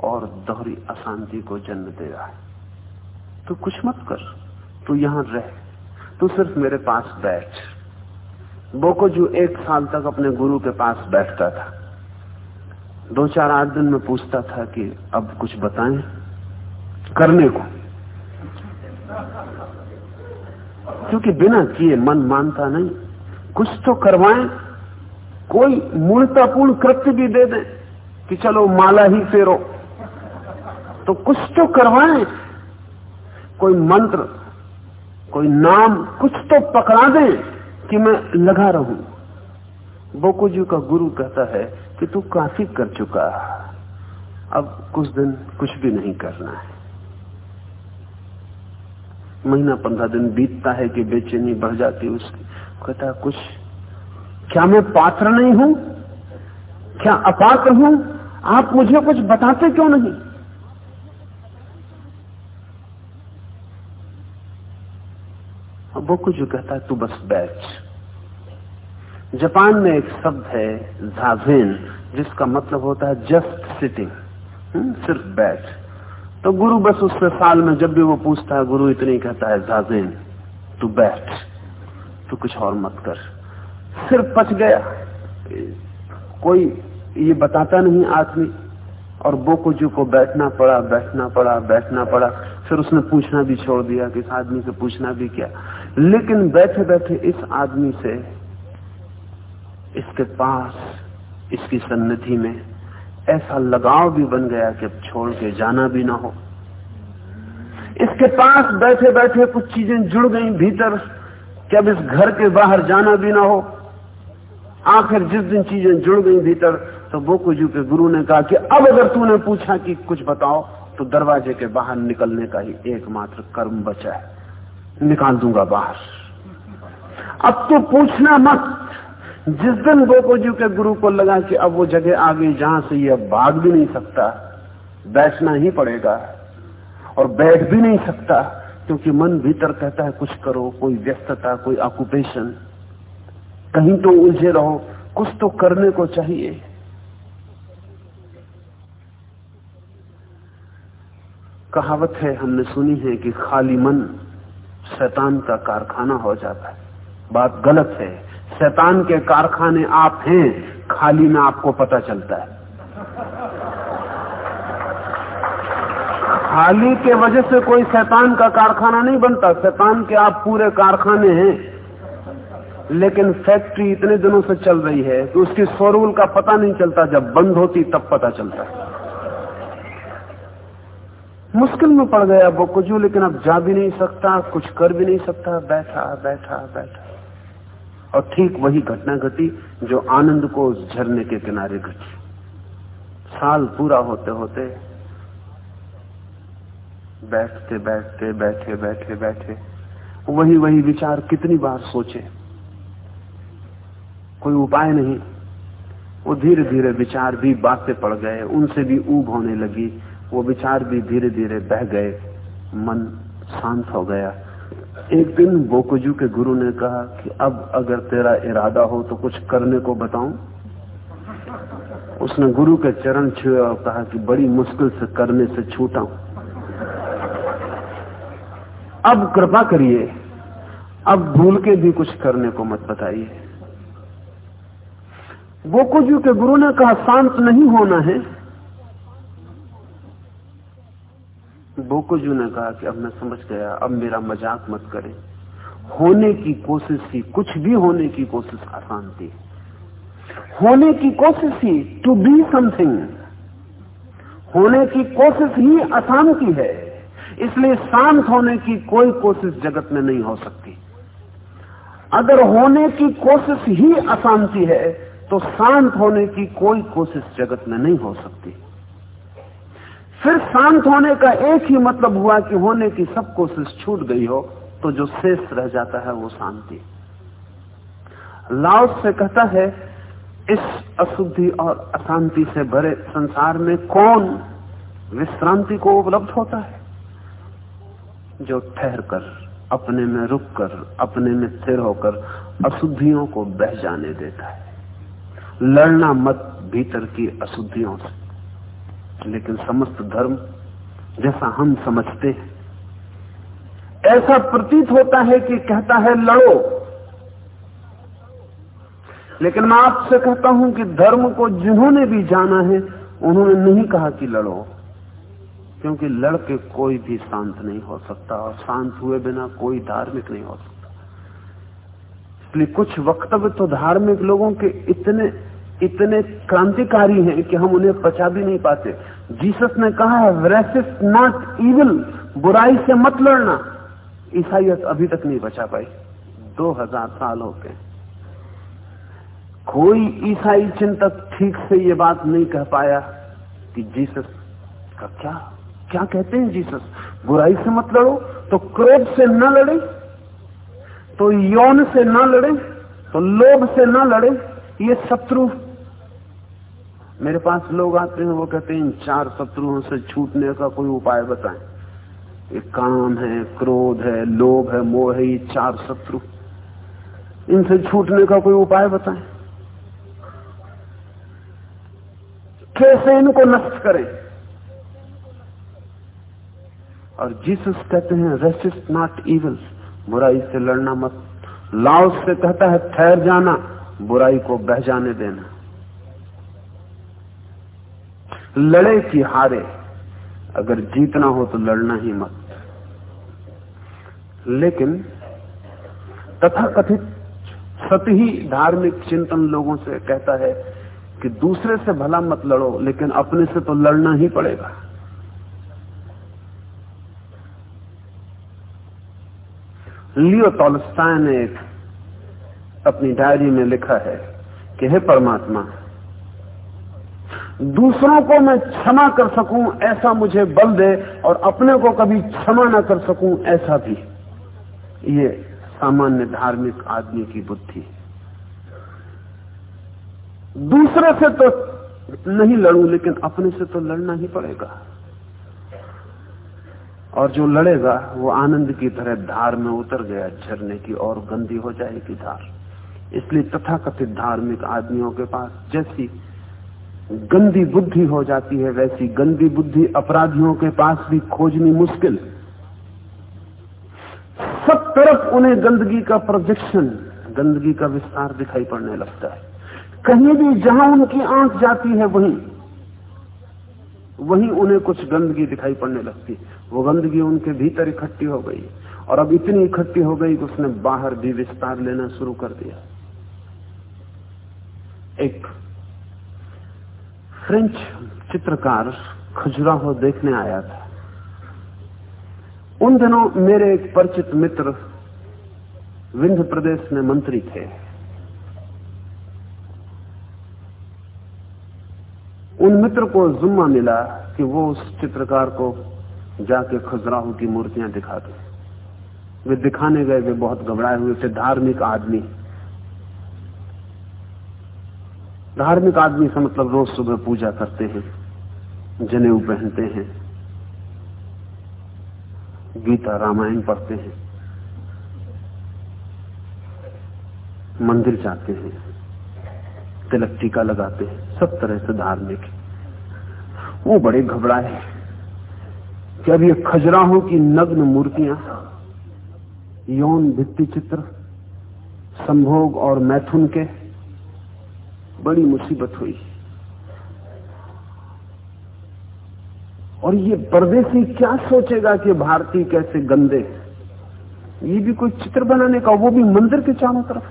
और दोहरी अशांति को जन्म दे रहा है। तो कुछ मत कर, तू यहाँ रह, तू सिर्फ़ मेरे पास बैठ। बोकोजू एक साल तक अपने गुरु के पास बैठता था। दो चार आठ दिन में पूछता था कि अब कुछ बताएँ करने को। क्योंकि बिना किए मन मानता नहीं। कुछ तो करवाएँ, कोई मूलतापूर्ण कृत्य भी दे दें कि चलो माला ही फेरो। तो कुछ तो करवाएँ, कोई मंत्र, कोई नाम, कुछ तो पकड़ा दें कि मैं लगा रहूँ। बोकुजू का गुरु कहता है कि तू काफ़ी कर चुका। अब कुछ दिन, कुछ भी नहीं करना है। महीना पंद्रह दिन बीतता है कि बेचैनी बढ़ जाती उसकी। कहता कुछ, क्या मैं पात्र नहीं हूँ? क्या अपात्र हूँ? आप मुझे कुछ बताते क्यों नहीं? वो कुछ कहता है, तू बस बैठ। जापान में एक शब्द है जाजेन जिसका मतलब होता है जस्ट सिटिंग सिर्फ़ बैठ। तो गुरु बस उससे साल में जब भी वो पूछता है, गुरु इतनी कहता है जाजेन तू बैठ, तू कुछ और मत कर। सिर्फ़ पच गया। कोई ये बताता नहीं आदमी, और बोकुजू को बैठना पड़ा बैठना पड़ा बैठना पड़ा। फिर उसने पूछना भी छोड़ दिया कि इस आदमी से पूछना भी क्या। लेकिन बैठे बैठे इस आदमी से इसके पास, इसकी सन्निधि में ऐसा लगाव भी बन गया कि अब छोड़ के जाना भी ना हो। इसके पास बैठे बैठे कुछ चीज़ें जुड़ गई भीतर कि अब इस घर के बाहर जाना भी ना हो। आखिर जिस दिन चीज़ें जुड़ गई भीतर तो बोकुजू के गुरु ने कहा कि अब अगर तूने पूछा कि कुछ बताओ तो दरवाजे के बाहर निकलने का ही एकमात्र कर्म बचा है। निकाल दूँगा बाहर। अब तो पूछना मत। जिस दिन गोपोजू के गुरु को लगा कि अब वो जगह आ गई जहाँ से ये अब भाग भी नहीं सकता, बैठना ही पड़ेगा और बैठ भी नहीं सकता, क्योंकि मन भीतर कहता है, कुछ करो, कोई व्यस्तता, कोई ऑक्यूपेशन कहीं तो उलझे रहो, कुछ तो करने को चाहिए। कहावत है, हमने सुनी है कि खाली मन शैतान का कारखाना हो जाता है। बात गलत है। शैतान के कारखाने आप हैं, खाली में आपको पता चलता है। खाली के वजह से कोई शैतान का कारखाना नहीं बनता। शैतान के आप पूरे कारखाने हैं, लेकिन फैक्ट्री इतने दिनों से चल रही है कि उसकी शोरूल का पता नहीं चलता। जब बंद होती तब पता चलता है। मुश्किल में पड़ गया वो कुछ, लेकिन अब जा भी नहीं सकता, कुछ कर भी नहीं सकता। बैठा बैठा बैठा। और ठीक वही घटना घटी जो आनंद को उस झरने के किनारे घटी। साल पूरा होते होते बैठते बैठते, बैठे बैठे बैठे, वही वही विचार कितनी बार सोचे। कोई उपाय नहीं। वो धीरे धीरे विचार भी बातें पड़ गए, उनसे भी ऊब होने लगी। वो विचार भी धीरे धीरे बह गए। मन शांत हो गया। एक दिन बोकुजू के गुरु ने कहा कि अब अगर तेरा इरादा हो तो कुछ करने को बताऊँ? उसने गुरु के चरण छुए और कहा कि बड़ी मुश्किल से करने से छूटा अब कृपा करिए, अब भूल के भी कुछ करने को मत बताइए। बोकुजू के गुरु ने कहा, शांत नहीं होना है। बोकोजू ने कहा कि अब मैं समझ गया, अब मेरा मज़ाक मत करें। होने की कोशिश ही, कुछ भी होने की कोशिश आसान थी। होने की कोशिश ही टू बी समथिंग होने की कोशिश ही अशांति है। इसलिए शांत होने की कोई कोशिश जगत में नहीं हो सकती। अगर होने की कोशिश ही अशांति है तो शांत होने की कोई कोशिश जगत में नहीं हो सकती। फिर शांत होने का एक ही मतलब हुआ कि होने की सब कोशिश छूट गई हो तो जो शेष रह जाता है वो शांति। लाओस से कहता है, इस अशुद्धि और अशांति से भरे संसार में कौन विश्रांति को उपलब्ध होता है? जो ठहर कर, अपने में रुक कर, अपने में स्थिर होकर अशुद्धियों को बह जाने देता है। लड़ना मत भीतर की अशुद्धियों से। लेकिन समस्त धर्म जैसा हम समझते हैं। ऐसा प्रतीत होता है कि कहता है, लड़ो। लेकिन मैं आपसे कहता हूँ कि धर्म को जिन्होंने भी जाना है, उन्होंने नहीं कहा कि लड़ो, क्योंकि लड़के कोई भी शांत नहीं हो सकता और शांत हुए बिना कोई धार्मिक नहीं हो सकता। इसलिए कुछ वक्तव्य तो धार्मिक लोगों के इतने इतने क्रांतिकारी हैं कि हम उन्हें पचा भी नहीं पाते। जीसस ने कहा है रेसिस्ट नॉट इविल बुराई से मत लड़ना। ईसाइत अभी तक नहीं बचा पाई। दो हज़ार साल हो गए। कोई ईसाई चिंतक ठीक से ये बात नहीं कह पाया कि जीसस का क्या क्या कहते हैं जीसस? बुराई से मत लड़ो तो क्रोध से न लड़े तो यौन से न लड़े तो लोभ से न लड़े, ये शत्रु मेरे पास लोग आते हैं, वो कहते हैं, इन चार शत्रुओं से छूटने का कोई उपाय बताएँ। काम है क्रोध है, लोभ है, मोह है, ये चार शत्रु। इनसे छूटने का कोई उपाय बताएँ। कैसे इनको नष्ट करें? और जीसस कहते हैं रेसिस्ट नॉट इवल बुराई से लड़ना मत। लाओ से कहता है, ठहर जाना, बुराई को बह जाने देना। लड़े कि हारे। अगर जीतना हो तो लड़ना ही मत। लेकिन तथा कथित सत ही धार्मिक चिंतन लोगों से कहता है कि दूसरे से भला मत लड़ो, लेकिन अपने से तो लड़ना ही पड़ेगा। लियो टॉलस्टाय ने अपनी डायरी में लिखा है कि हे परमात्मा दूसरों को मैं क्षमा कर सकूँ, ऐसा मुझे बल दे और अपने को कभी क्षमा न कर सकूँ, ऐसा भी। ये सामान्य धार्मिक आदमी की बुद्धि। दूसरे से तो नहीं लड़ू, लेकिन अपने से तो लड़ना ही पड़ेगा। और जो लड़ेगा, वो आनंद की तरह धार में उतर गया, झरने की और गंदी हो जाएगी धार। इसलिए तथाकथित धार्मिक आदमियों के पास जैसी गंदी बुद्धि हो जाती है वैसी गंदी बुद्धि अपराधियों के पास भी खोजनी मुश्किल। सब तरफ़ उन्हें गंदगी का प्रोजेक्शन गंदगी का विस्तार दिखाई पड़ने लगता है। कहीं भी जहाँ उनकी आँख जाती है वहीं वहीं उन्हें कुछ गंदगी दिखाई पड़ने लगती है। वो गंदगी उनके भीतर इकट्ठी हो गई, और अब इतनी इकट्ठी हो गई कि उसने बाहर भी विस्तार लेना शुरू कर दिया। एक फ्रेंच चित्रकार खजुराहो देखने आया था। उन दिनों मेरे एक परिचित मित्र विंध्य प्रदेश में मंत्री थे। उन मित्र को जुम्मा मिला कि वो उस चित्रकार को जाके खजुराहो की मूर्तियाँ दिखा दे। वे दिखाने गए, वे बहुत घबराए हुए थे, धार्मिक आदमी। धार्मिक आदमी से मतलब रोज सुबह पूजा करते हैं, जनेऊ पहनते हैं, गीता रामायण पढ़ते हैं, मंदिर जाते हैं, तिलक टीका लगाते हैं, सब तरह से धार्मिक वो बड़े घबराए कि अब ये खजराहों की नग्न मूर्तियाँ, यौन भित्ति चित्र, संभोग और मैथुन के बड़ी मुसीबत हुई। और ये परदेसी क्या सोचेगा कि भारतीय कैसे गंदे ये भी कोई चित्र बनाने का, वो भी मंदिर के चारों तरफ़।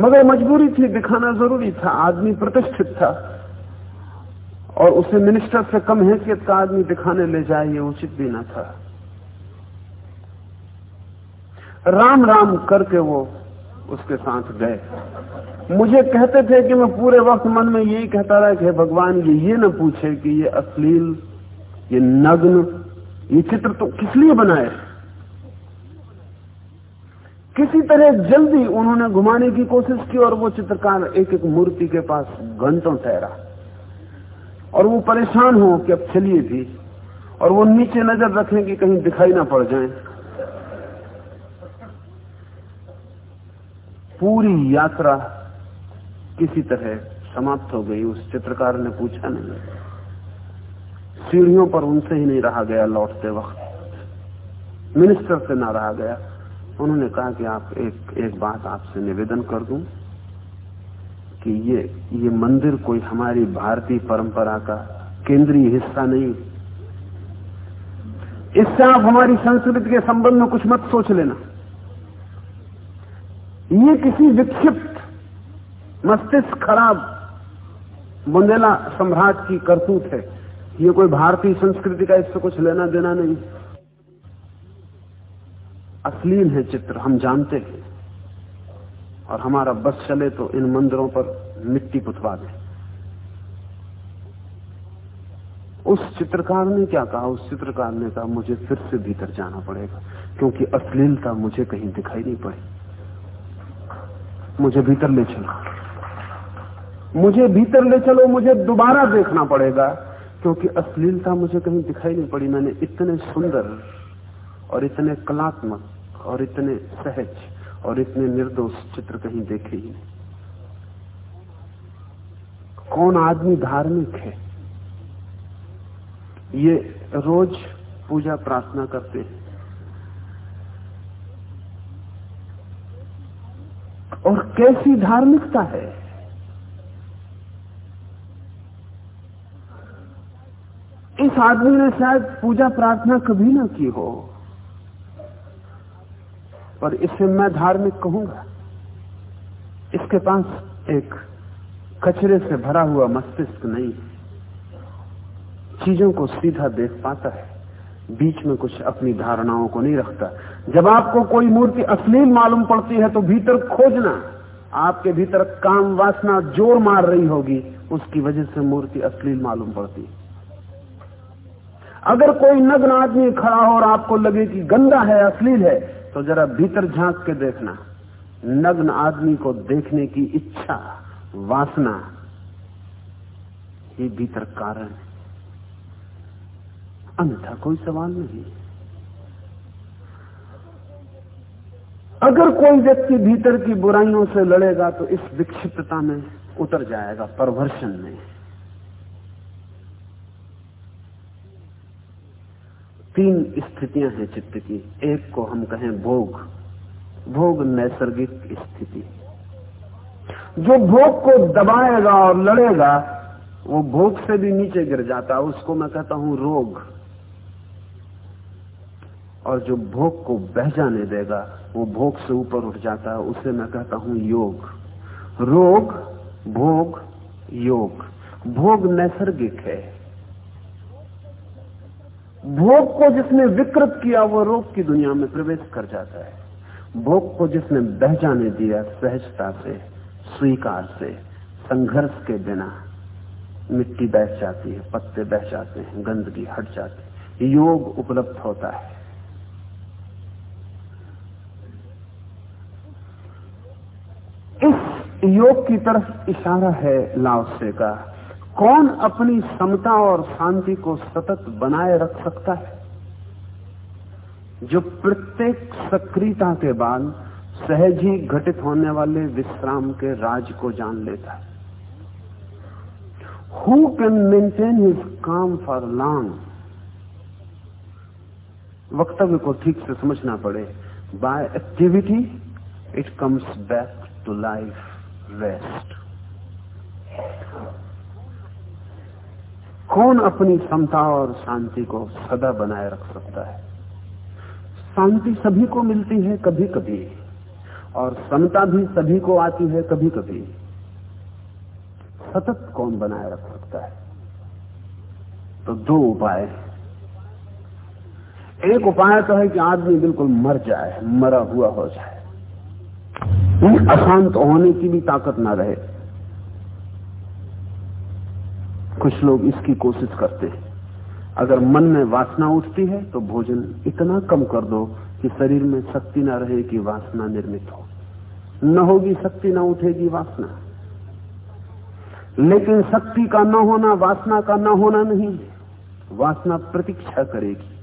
मगर मजबूरी थी, दिखाना ज़रूरी था, आदमी प्रतिष्ठित था। और उसे मिनिस्टर से कम हैसियत का आदमी दिखाने ले जाए, ये उचित भी ना था। राम राम करके वो उसके साथ गए। मुझे कहते थे कि मैं पूरे वक्त मन में यही कहता रहा कि भगवान, ये ये न पूछे कि ये अश्लील, ये नग्न, ये चित्र तो किस लिए बनाए? किसी तरह जल्दी उन्होंने घुमाने की कोशिश की और वो चित्रकार एक एक मूर्ति के पास घंटों ठहरा। और वो परेशान हो कि अब चलिए भी, और वो नीचे नज़र रखें कि कहीं दिखाई ना पड़ जाए। पूरी यात्रा किसी तरह समाप्त हो गई, उस चित्रकार ने पूछा नहीं। सीढ़ियों पर उनसे ही नहीं रहा गया लौटते वक्त। मिनिस्टर से ना रहा गया। उन्होंने कहा कि आप एक एक बात आपसे निवेदन कर दूँ कि ये ये मंदिर कोई हमारी भारतीय परंपरा का केंद्रीय हिस्सा नहीं। इससे आप हमारी संस्कृति के संबंध में कुछ मत सोच लेना। ये किसी विक्षिप्त, मस्तिष्क खराब बुंदेला सम्राट की करतूत है। ये कोई भारतीय संस्कृति का इससे कुछ लेना देना नहीं। अश्लील है चित्र, हम जानते हैं। और हमारा बस चले तो इन मंदिरों पर मिट्टी पुतवा दें उस चित्रकार ने क्या कहा? उस चित्रकार ने कहा, मुझे फिर से भीतर जाना पड़ेगा, क्योंकि अश्लीलता मुझे कहीं दिखाई नहीं पड़ी। मुझे भीतर ले चलो। मुझे भीतर ले चलो, मुझे दोबारा देखना पड़ेगा, क्योंकि अश्लीलता मुझे कहीं दिखाई नहीं पड़ी। मैंने इतने सुंदर और इतने कलात्मक और इतने सहज और इतने निर्दोष चित्र कहीं देखे ही नहीं। कौन आदमी धार्मिक है? ये रोज पूजा प्रार्थना करते हैं। और कैसी धार्मिकता है? इस आदमी ने शायद पूजा प्रार्थना कभी ना की हो, पर इसे मैं धार्मिक कहूँगा। इसके पास एक कचरे से भरा हुआ मस्तिष्क नहीं चीज़ों को सीधा देख पाता है। बीच में कुछ अपनी धारणाओं को नहीं रखता। जब आपको कोई मूर्ति अश्लील मालूम पड़ती है तो भीतर खोजना, आपके भीतर काम वासना ज़ोर मार रही होगी, उसकी वजह से मूर्ति अश्लील मालूम पड़ती अगर कोई नग्न आदमी खड़ा हो और आपको लगे कि गंदा है, अश्लील है तो जरा भीतर झाँक के देखना। नग्न आदमी को देखने की इच्छा, वासना ही भीतर कारण है। अन्यथा कोई सवाल नहीं। अगर कोई व्यक्ति भीतर की बुराइयों से लड़ेगा तो इस विक्षिप्तता में उतर जाएगा, परवर्शन में। तीन स्थितियाँ हैं चित्त की। एक को हम कहें भोग। भोग नैसर्गिक स्थिति। जो भोग को दबाएगा और लड़ेगा, वो भोग से भी नीचे गिर जाता है। उसको मैं कहता हूँ रोग। और जो भोग को बह जाने देगा, वो भोग से ऊपर उठ जाता है। उसे मैं कहता हूँ योग। रोग, भोग, योग। भोग नैसर्गिक है। भोग को जिसने विकृत किया, वो रोग की दुनिया में प्रवेश कर जाता है। भोग को जिसने बह जाने दिया, सहजता से, स्वीकार से, संघर्ष के बिना, मिट्टी बह जाती है, पत्ते बह जाते हैं, गंदगी हट जाती है। योग उपलब्ध होता है इस योग की तरफ़ इशारा है लाओसे का कौन अपनी समता और शांति को सतत बनाए रख सकता है? जो प्रत्येक सक्रियता के बाद सहज ही घटित होने वाले विश्राम के राज को जान लेता है। Who can maintain his calm for long वक्तव्य को ठीक से समझना पड़े। By activity it comes back to life rest. कौन अपनी क्षमता और शांति को सदा बनाए रख सकता है? शांति सभी को मिलती है कभी कभी और समता भी सभी को आती है कभी कभी सतत कौन बनाए रख सकता है? तो दो उपाय एक उपाय तो है कि आदमी बिल्कुल मर जाए, मरा हुआ हो जाए। अशांत होने की भी ताकत ना रहे। कुछ लोग इसकी कोशिश करते हैं। अगर मन में वासना उठती है तो भोजन इतना कम कर दो कि शरीर में शक्ति ना रहे कि वासना निर्मित हो। न होगी शक्ति, ना उठेगी वासना। लेकिन शक्ति का न होना, वासना का न होना नहीं। वासना प्रतीक्षा करेगी।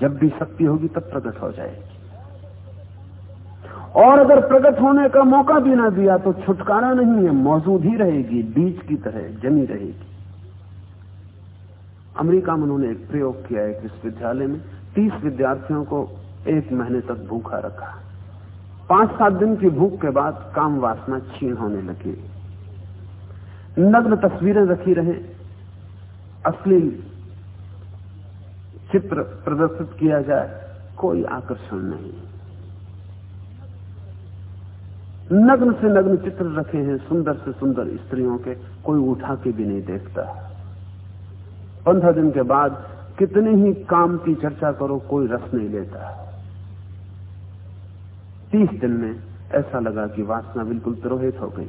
जब भी शक्ति होगी, तब प्रकट हो जाएगी। और अगर प्रकट होने का मौका भी ना दिया तो छुटकारा नहीं है, मौजूद ही रहेगी बीज की तरह जमी रहेगी। अमेरिका में उन्होंने एक प्रयोग किया एक विश्वविद्यालय में तीस विद्यार्थियों को एक महीने तक भूखा रखा। पाँच सात दिन की भूख के बाद काम वासना छीन होने लगी। नग्न तस्वीरें रखी रहे। अश्लील चित्र प्रदर्शित किया जाए, कोई आकर्षण नहीं। नग्न से नग्न चित्र रखे हैं, सुंदर से सुंदर स्त्रियों के, कोई उठा के भी नहीं देखता। पंद्रह दिन के बाद कितने ही काम की चर्चा करो, कोई रस नहीं लेता। तीस दिन में ऐसा लगा कि वासना बिल्कुल तिरोहित हो गई।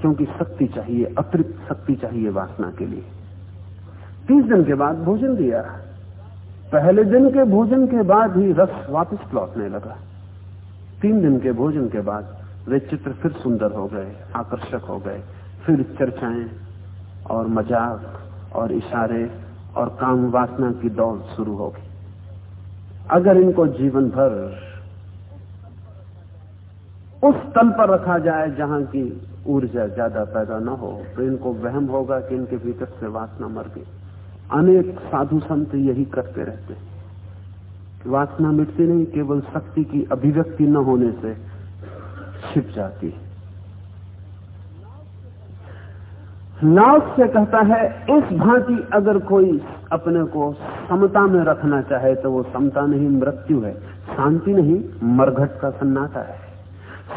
क्योंकि शक्ति चाहिए, अतिरिक्त शक्ति चाहिए वासना के लिए। तीस दिन के बाद भोजन दिया। पहले दिन के भोजन के बाद ही रस वापस लौटने लगा। तीन दिन के भोजन के बाद वे चित्र फिर सुंदर हो गए, आकर्षक हो गए। फिर चर्चाएँ और मज़ाक और इशारे और काम वासना की दौड़ शुरू होगी अगर इनको जीवन भर उस तल पर रखा जाए जहाँ की ऊर्जा ज़्यादा पैदा न हो तो इनको वहम होगा कि इनके भीतर से वासना मर गई। अनेक साधु संत यही करते रहते हैं। वासना मिटती नहीं, केवल शक्ति की अभिव्यक्ति न होने से छिप जाती है। नाव से कहता है, इस भांति अगर कोई अपने को समता में रखना चाहे तो वो समता नहीं, मृत्यु है। शांति नहीं, मरघट का सन्नाटा है।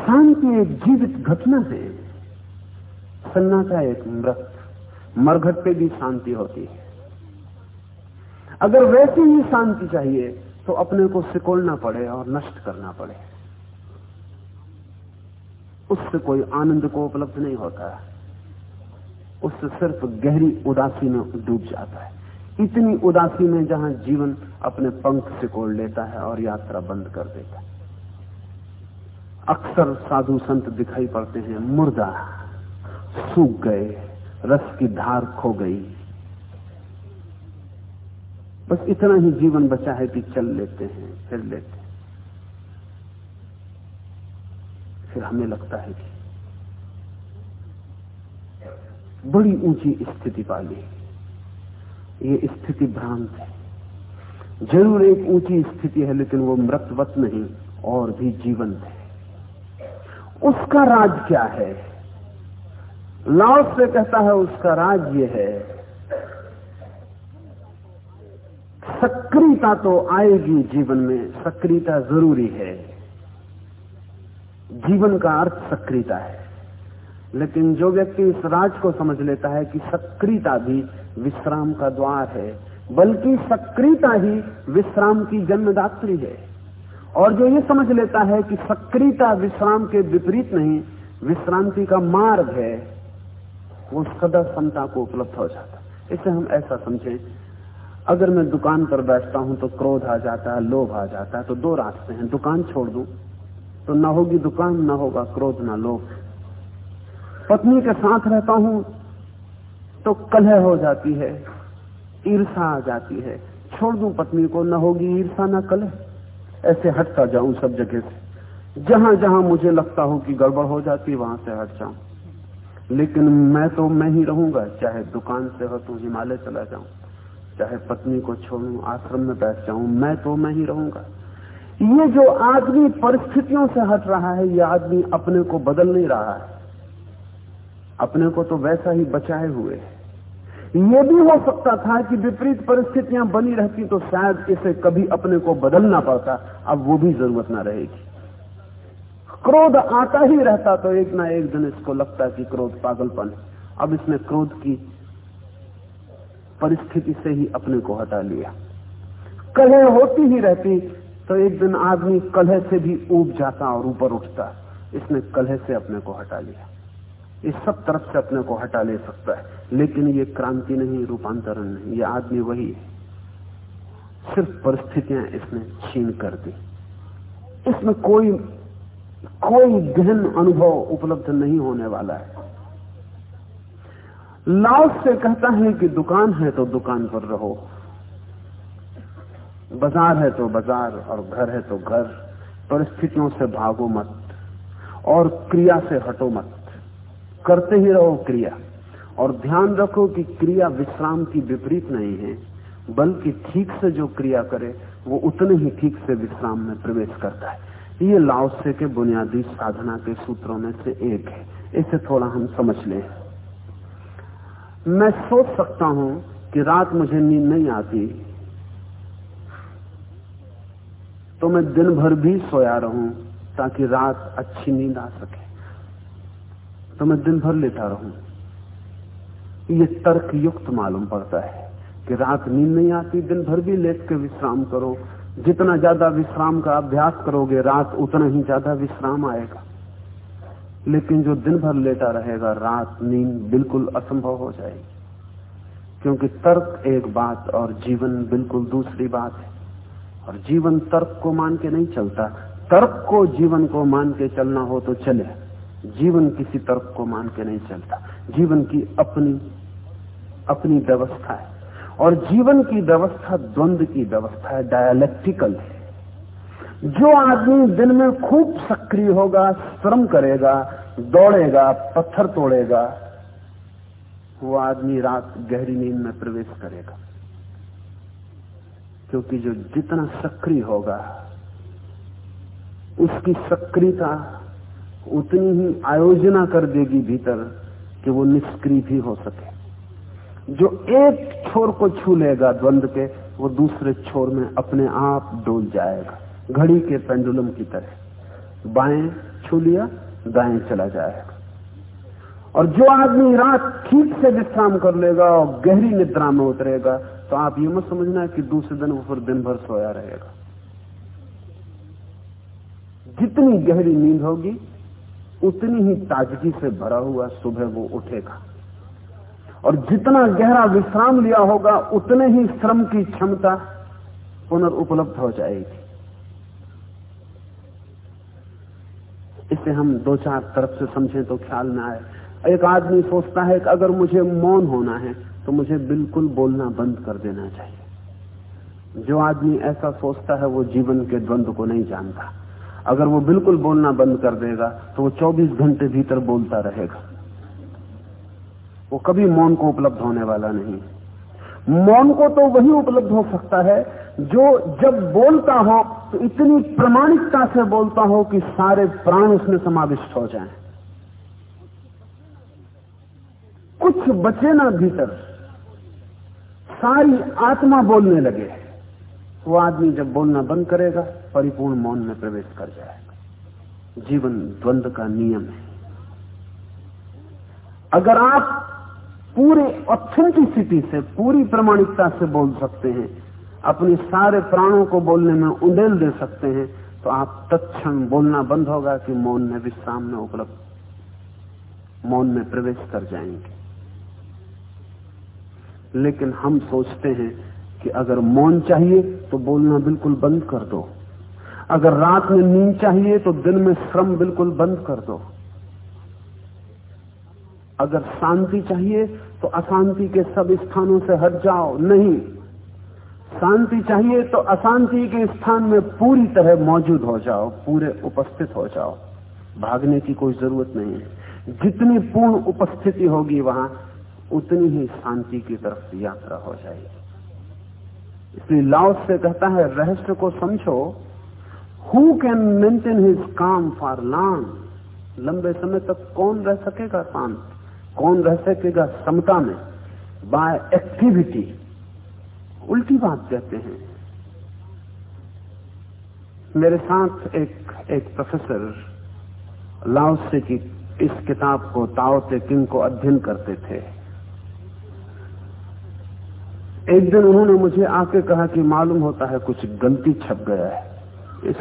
शांति एक जीवित घटना है। सन्नाटा एक मृत, मरघट पे भी शांति होती है। अगर वैसी ही शांति चाहिए तो अपने को सिकोड़ना पड़े और नष्ट करना पड़े। उससे कोई आनंद को उपलब्ध नहीं होता। उससे सिर्फ़ गहरी उदासी में डूब जाता है। इतनी उदासी में जहाँ जीवन अपने पंख सिकोड़ लेता है और यात्रा बंद कर देता है। अक्सर साधु संत दिखाई पड़ते हैं, मुर्दा सूख गए, रस की धार खो गई। बस इतना ही जीवन बचा है कि चल लेते हैं, फिर लेते हैं। फिर हमें लगता है कि बड़ी ऊँची स्थिति पाली ये स्थिति भ्रांत है। ज़रूर एक ऊँची स्थिति है, लेकिन वो मृतवत नहीं, और भी जीवंत है। उसका राज क्या है? लाओस से कहता है, उसका राज ये है सक्रियता तो आएगी जीवन में। सक्रियता ज़रूरी है। जीवन का अर्थ सक्रियता है। लेकिन जो व्यक्ति इस राज को समझ लेता है कि सक्रियता भी विश्राम का द्वार है, बल्कि सक्रियता ही विश्राम की जन्मदात्री है। और जो ये समझ लेता है कि सक्रियता विश्राम के विपरीत नहीं, विश्रांति का मार्ग है, वो सदा समता को उपलब्ध हो जाता इसे हम ऐसा समझें अगर मैं दुकान पर बैठता हूँ तो क्रोध आ जाता है, लोभ आ जाता है तो दो रास्ते हैं। दुकान छोड़ दू तो ना होगी दुकान, ना होगा क्रोध, ना लोभ। पत्नी के साथ रहता हूँ तो कलह हो जाती है ईर्षा आ जाती है। छोड़ दू पत्नी को, न होगी ईर्षा ना कलह। ऐसे हटता जाऊँ सब जगह से। जहाँ जहाँ मुझे लगता हो कि गड़बड़ हो जाती, वहाँ से हट जाऊँ। लेकिन मैं तो मैं ही रहूँगा, चाहे दुकान से हटू हिमालय चला जाऊँ। चाहे पत्नी को छोड़ू, आश्रम में बैठ जाऊँ, मैं तो मैं ही रहूँगा। ये जो आदमी परिस्थितियों से हट रहा है, ये आदमी अपने को बदल नहीं रहा है। अपने को तो वैसा ही बचाए हुए है। ये भी हो सकता था कि विपरीत परिस्थितियाँ बनी रहती तो शायद इसे कभी अपने को बदलना पड़ता अब वो भी ज़रूरत ना रहेगी। क्रोध आता ही रहता तो एक ना एक दिन इसको लगता कि क्रोध पागलपन अब इसने क्रोध की परिस्थिति से ही अपने को हटा लिया। कलह होती ही रहती तो एक दिन आदमी कलह से भी ऊब जाता और ऊपर उठता। इसने कलह से अपने को हटा लिया। इस सब तरफ़ से अपने को हटा ले सकता है, लेकिन ये क्रांति नहीं, रूपांतरण नहीं, ये आदमी वही है। सिर्फ़ परिस्थितियाँ इसने छीन कर दी। इसमें कोई कोई गहन अनुभव उपलब्ध नहीं होने वाला है। लाओस से कहता है कि दुकान है तो दुकान पर रहो। बाज़ार है तो बाज़ार और घर है तो घर। परिस्थितियों से भागो मत और क्रिया से हटो मत। करते ही रहो क्रिया और ध्यान रखो कि क्रिया विश्राम की विपरीत नहीं है, बल्कि ठीक से जो क्रिया करे, वो उतने ही ठीक से विश्राम में प्रवेश करता है। ये लाओसे के बुनियादी साधना के सूत्रों में से एक है। इसे थोड़ा हम समझ लें। मैं सोच सकता हूँ कि रात मुझे नींद नहीं आती तो मैं दिन भर भी सोया रहूँ ताकि रात अच्छी नींद आ सके। तो मैं दिन भर लेता रहूँ। ये तर्क युक्त मालूम पड़ता है कि रात नींद नहीं आती, दिन भर भी लेट के विश्राम करो। जितना ज़्यादा विश्राम का अभ्यास करोगे, रात उतना ही ज़्यादा विश्राम आएगा। लेकिन जो दिन भर लेटा रहेगा, रात नींद बिल्कुल असंभव हो जाएगी। क्योंकि तर्क एक बात और जीवन बिल्कुल दूसरी बात है। और जीवन तर्क को मान के नहीं चलता। तर्क को, जीवन को मान के चलना हो तो चले। जीवन किसी तर्क को मान के नहीं चलता। जीवन की अपनी अपनी व्यवस्था है। और जीवन की व्यवस्था द्वंद की व्यवस्था है डायलेक्टिकल है। जो आदमी दिन में खूब सक्रिय होगा, श्रम करेगा, दौड़ेगा, पत्थर तोड़ेगा, वो आदमी रात गहरी नींद में प्रवेश करेगा। क्योंकि जो जितना सक्रिय होगा, उसकी सक्रियता उतनी ही आयोजना कर देगी भीतर कि वो निष्क्रिय भी हो सके। जो एक छोर को छू लेगा द्वंद के, वो दूसरे छोर में अपने आप डोल जाएगा। घड़ी के पेंडुलम की तरह। बाएँ छू लिया दाएँ चला जाएगा। और जो आदमी रात ठीक से विश्राम कर लेगा और गहरी निद्रा में उतरेगा तो आप ये मत समझना कि दूसरे दिन वो फिर दिन भर सोया रहेगा। जितनी गहरी नींद होगी, उतनी ही ताजगी से भरा हुआ सुबह वो उठेगा। और जितना गहरा विश्राम लिया होगा, उतने ही श्रम की क्षमता पुनर्उपलब्ध हो जाएगी। इसे हम दो चार तरफ़ से समझें तो ख्याल में आए। एक आदमी सोचता है कि अगर मुझे मौन होना है तो मुझे बिल्कुल बोलना बंद कर देना चाहिए। जो आदमी ऐसा सोचता है, वो जीवन के द्वंद्व को नहीं जानता। अगर वो बिल्कुल बोलना बंद कर देगा तो वो 24 घंटे भीतर बोलता रहेगा। वो कभी मौन को उपलब्ध होने वाला नहीं। मौन को तो वही उपलब्ध हो सकता है जो जब बोलता हो तो इतनी प्रमाणिकता से बोलता हो कि सारे प्राण उसमें समाविष्ट हो जाएँ। कुछ बचे ना भीतर। सारी आत्मा बोलने लगे। वो आदमी जब बोलना बंद करेगा, परिपूर्ण मौन में प्रवेश कर जाएगा। जीवन द्वंद का नियम है। अगर आप पूरे ऑथेंटिसिटी से, पूरी प्रमाणिकता से बोल सकते हैं। अपने सारे प्राणों को बोलने में उंडेल दे सकते हैं। तो आप तत्क्षण बोलना बंद होगा कि मौन में विश्राम में उपलब्ध, मौन में प्रवेश कर जाएँगे। लेकिन हम सोचते हैं कि अगर मौन चाहिए तो बोलना बिल्कुल बंद कर दो। अगर रात में नींद चाहिए तो दिन में श्रम बिल्कुल बंद कर दो। अगर शांति चाहिए तो अशांति के सब स्थानों से हट जाओ। नहीं। शांति चाहिए तो अशांति के स्थान में पूरी तरह मौजूद हो जाओ, पूरे उपस्थित हो जाओ। भागने की कोई ज़रूरत नहीं है। जितनी पूर्ण उपस्थिति होगी वहाँ, उतनी ही शांति की तरफ़ यात्रा हो जाएगी। इसलिए लाओस से कहता है, रहस्य को समझो। Who can maintain his calm for long लंबे समय तक कौन रह सकेगा शांत? कौन रह सकेगा समता में? बाय एक्टिविटी उल्टी बात कहते हैं। मेरे साथ एक एक प्रोफेसर लाओसे की इस किताब को ताओ ते किंग को अध्ययन करते थे। एक दिन उन्होंने मुझे आके कहा कि मालूम होता है कुछ गलती छप गया है। इस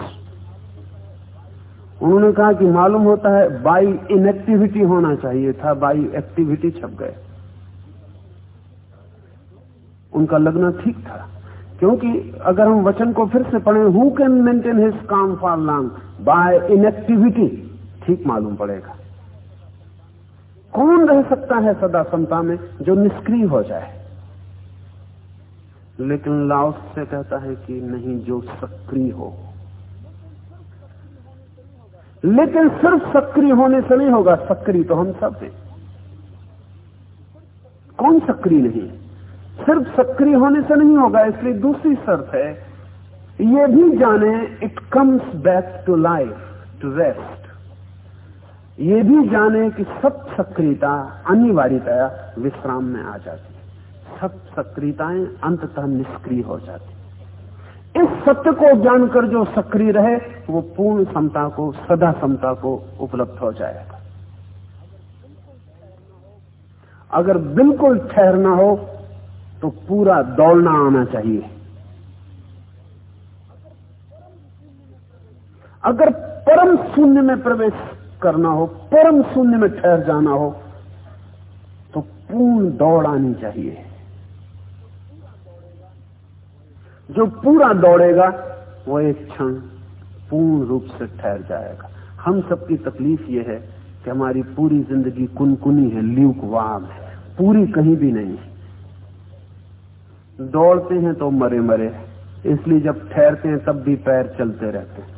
उन्होंने कहा कि मालूम होता है बाई इनएक्टिविटी होना चाहिए था, बाई एक्टिविटी छप गए। उनका लगना ठीक था। क्योंकि अगर हम वचन को फिर से पढ़ें who can maintain his calm for long by inactivity ठीक मालूम पड़ेगा। कौन रह सकता है सदा समता में जो निष्क्रिय हो जाए? लेकिन लाओस से कहता है कि नहीं, जो सक्रिय हो। लेकिन सिर्फ़ सक्रिय होने से नहीं होगा, सक्रिय तो हम सब हैं। कौन सक्रिय नहीं? सिर्फ़ सक्रिय होने से नहीं होगा, इसलिए दूसरी शर्त है, ये भी जाने it comes back to life to rest ये भी जाने कि सब सक्रियता अनिवार्यता विश्राम में आ जाती है। सब सक्रियताएँ अंततः निष्क्रिय हो जाती इस सत्य को जानकर जो सक्रिय रहे, वो पूर्ण समता को, सदा समता को उपलब्ध हो जाएगा। अगर बिल्कुल ठहरना हो तो पूरा दौड़ना आना चाहिए। अगर परम शून्य में प्रवेश करना हो, परम शून्य में ठहर जाना हो तो पूर्ण दौड़ आनी चाहिए। जो पूरा दौड़ेगा, वो एक क्षण पूर्ण रूप से ठहर जाएगा। हम सबकी तकलीफ़ ये है कि हमारी पूरी ज़िंदगी कुनकुनी है ल्यूक वाम है। पूरी कहीं भी नहीं दौड़ते हैं तो मरे मरे इसलिए जब ठहरते हैं, तब भी पैर चलते रहते हैं।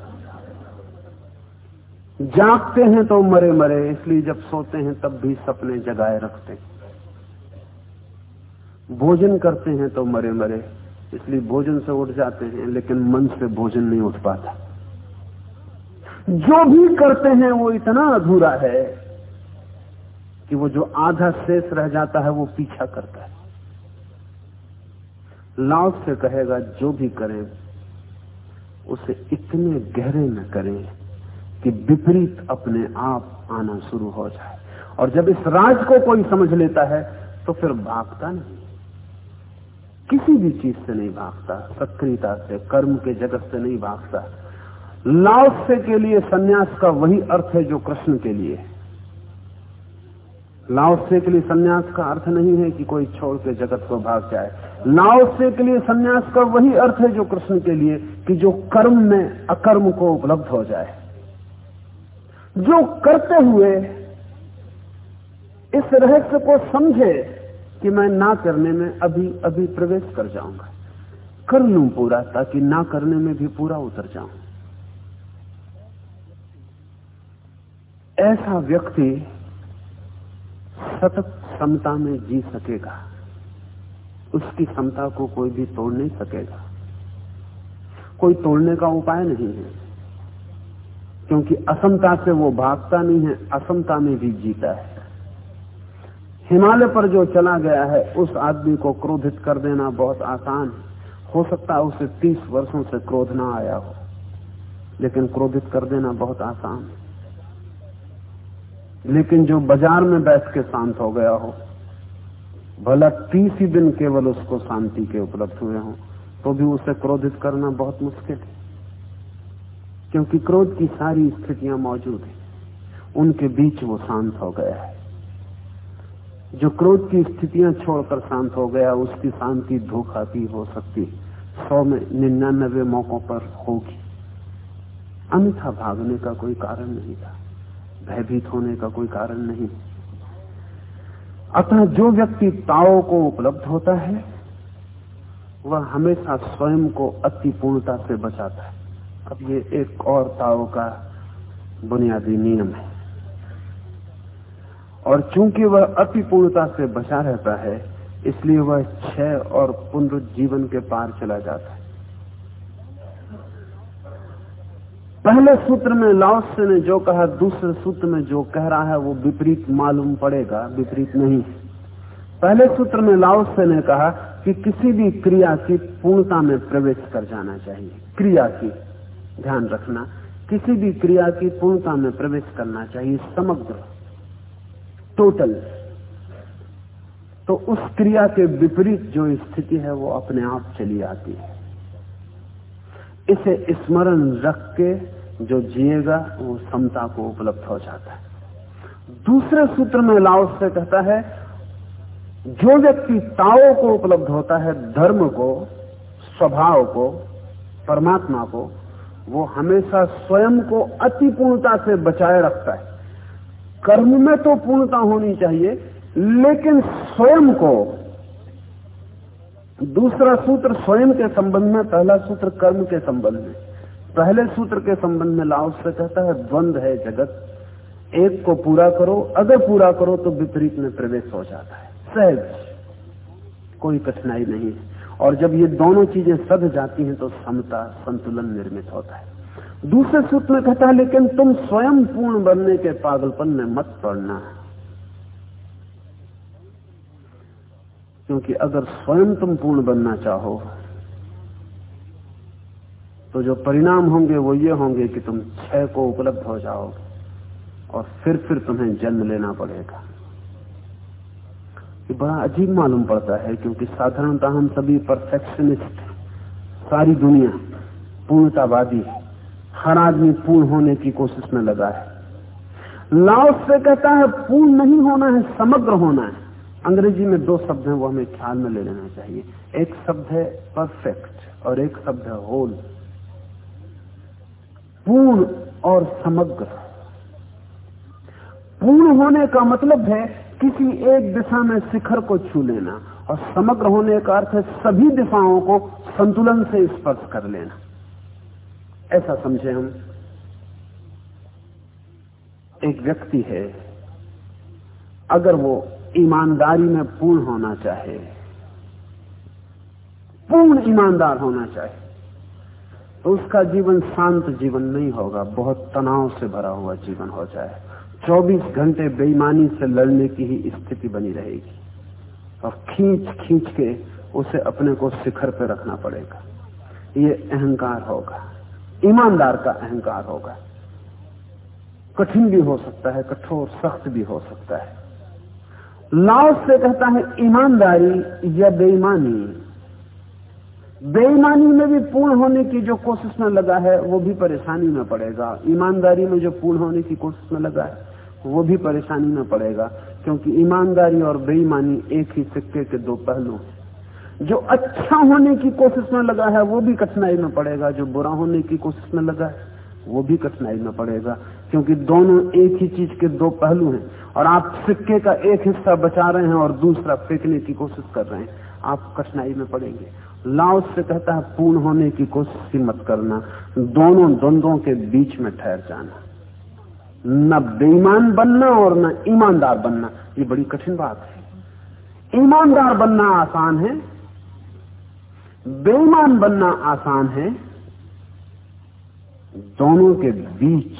जागते हैं तो मरे मरे इसलिए जब सोते हैं, तब भी सपने जगाए रखते हैं। भोजन करते हैं तो मरे मरे इसलिए भोजन से उठ जाते हैं, लेकिन मन से भोजन नहीं उठ पाता। जो भी करते हैं, वो इतना अधूरा है कि वो जो आधा शेष रह जाता है, वो पीछा करता है। लाव से कहेगा, जो भी करें, उसे इतने गहरे में करें कि विपरीत अपने आप आना शुरू हो जाए। और जब इस राज को कोई समझ लेता है तो फिर भागता नहीं। किसी भी चीज़ से नहीं भागता सक्रियता से, कर्म के जगत से नहीं भागता। लाओसे के लिए सन्यास का वही अर्थ है जो कृष्ण के लिए। लाओसे के लिए सन्यास का अर्थ नहीं है कि कोई छोड़ के जगत को भाग जाए। लाओसे के लिए सन्यास का वही अर्थ है जो कृष्ण के लिए कि जो कर्म में अकर्म को उपलब्ध हो जाए। जो करते हुए इस रहस्य को समझे कि मैं ना करने में अभी अभी प्रवेश कर जाऊँगा। कर लू पूरा, ताकि ना करने में भी पूरा उतर जाऊँ। ऐसा व्यक्ति सतत समता में जी सकेगा। उसकी समता को कोई भी तोड़ नहीं सकेगा। कोई तोड़ने का उपाय नहीं है। क्योंकि असमता से वो भागता नहीं है, असमता में भी जीता है। हिमालय पर जो चला गया है, उस आदमी को क्रोधित कर देना बहुत आसान है। हो सकता है उसे तीस वर्षों से क्रोध ना आया हो, लेकिन क्रोधित कर देना बहुत आसान है। लेकिन जो बाज़ार में बैठ के शांत हो गया हो, भला तीस ही दिन केवल उसको शांति के उपलब्ध हुए हो तो भी उसे क्रोधित करना बहुत मुश्किल है। क्योंकि क्रोध की सारी स्थितियाँ मौजूद हैं, उनके बीच वो शांत हो गया है। जो क्रोध की स्थितियाँ छोड़कर शांत हो गया, उसकी शांति धोखा भी हो सकती सौ में निन्यानबे मौकों पर होगी। अन्यथा भागने का कोई कारण नहीं था। भयभीत होने का कोई कारण नहीं। अतः जो व्यक्ति ताओ को उपलब्ध होता है, वह हमेशा स्वयं को अति पूर्णता से बचाता है। अब ये एक और ताओ का बुनियादी नियम है। और चूँकि वह अति पूर्णता से बचा रहता है, इसलिए वह क्षय और पुनरुज्जीवन के पार चला जाता है। पहले सूत्र में लाओस्य ने जो कहा, दूसरे सूत्र में जो कह रहा है, वो विपरीत मालूम पड़ेगा, विपरीत नहीं। पहले सूत्र में लाओस्य ने कहा कि किसी भी क्रिया की पूर्णता में प्रवेश कर जाना चाहिए। क्रिया की, ध्यान रखना, किसी भी क्रिया की पूर्णता में प्रवेश करना चाहिए, समग्र। टोटल तो उस क्रिया के विपरीत जो स्थिति है, वो अपने आप चली आती है। इसे स्मरण रख के जो जिएगा, वो समता को उपलब्ध हो जाता है। दूसरे सूत्र में लाओस से कहता है, जो व्यक्ति ताओ को उपलब्ध होता है, धर्म को, स्वभाव को, परमात्मा को, वो हमेशा स्वयं को अति पूर्णता से बचाए रखता है। कर्म में तो पूर्णता होनी चाहिए, लेकिन स्वयं को, दूसरा सूत्र स्वयं के संबंध में, पहला सूत्र कर्म के संबंध में। पहले सूत्र के संबंध में लाभ से कहता है, द्वंद है जगत। एक को पूरा करो, अगर पूरा करो तो विपरीत में प्रवेश हो जाता है। सहज। कोई कठिनाई नहीं। है और जब ये दोनों चीज़ें सद जाती हैं तो समता, संतुलन निर्मित होता है। दूसरे सूत्र में कहता है, लेकिन तुम स्वयं पूर्ण बनने के पागलपन में मत पड़ना। क्योंकि अगर स्वयं तुम पूर्ण बनना चाहो तो जो परिणाम होंगे वो ये होंगे कि तुम छह को उपलब्ध हो जाओगे और फिर फिर तुम्हें जन्म लेना पड़ेगा। ये बड़ा अजीब मालूम पड़ता है, क्योंकि साधारणतः हम सभी परफेक्शनिस्ट सारी दुनिया पूर्णतावादी हर आदमी पूर्ण होने की कोशिश में लगा है। लाओस से कहता है, पूर्ण नहीं होना है, समग्र होना है। अंग्रेज़ी में दो शब्द हैं, वो हमें ख्याल में ले लेना चाहिए। एक शब्द है परफेक्ट और एक शब्द है होल पूर्ण और समग्र। पूर्ण होने का मतलब है, किसी एक दिशा में शिखर को छू लेना, और समग्र होने का अर्थ है, सभी दिशाओं को संतुलन से स्पर्श कर लेना। ऐसा समझे हम। एक व्यक्ति है, अगर वो ईमानदारी में पूर्ण होना चाहे, पूर्ण ईमानदार होना चाहे तो उसका जीवन शांत जीवन नहीं होगा, बहुत तनाव से भरा हुआ जीवन हो जाए। 24 घंटे बेईमानी से लड़ने की ही स्थिति बनी रहेगी। और खींच खींच के उसे अपने को शिखर पर रखना पड़ेगा। ये अहंकार होगा। ईमानदार का अहंकार होगा। कठिन भी हो सकता है, कठोर, सख्त भी हो सकता है। लाओस से कहता है, ईमानदारी या बेईमानी। बेईमानी में भी पूर्ण होने की जो कोशिश में लगा है, वो भी परेशानी में पड़ेगा। ईमानदारी में जो पूर्ण होने की कोशिश में लगा है, वो भी परेशानी में पड़ेगा, क्योंकि ईमानदारी और बेईमानी एक ही सिक्के के दो पहलू हैं। जो अच्छा होने की कोशिश में लगा है, वो भी कठिनाई में पड़ेगा। जो बुरा होने की कोशिश में लगा है, वो भी कठिनाई में पड़ेगा। क्योंकि दोनों एक ही चीज़ के दो पहलू हैं और आप सिक्के का एक हिस्सा बचा रहे हैं और दूसरा फेंकने की कोशिश कर रहे हैं। आप कठिनाई में पड़ेंगे। लाओस से कहता है, पूर्ण होने की कोशिश ही मत करना। दोनों द्वंद्वों के बीच में ठहर जाना। न बेईमान बनना और न ईमानदार बनना, ये बड़ी कठिन बात है। ईमानदार बनना आसान है बेईमान बनना आसान है, दोनों के बीच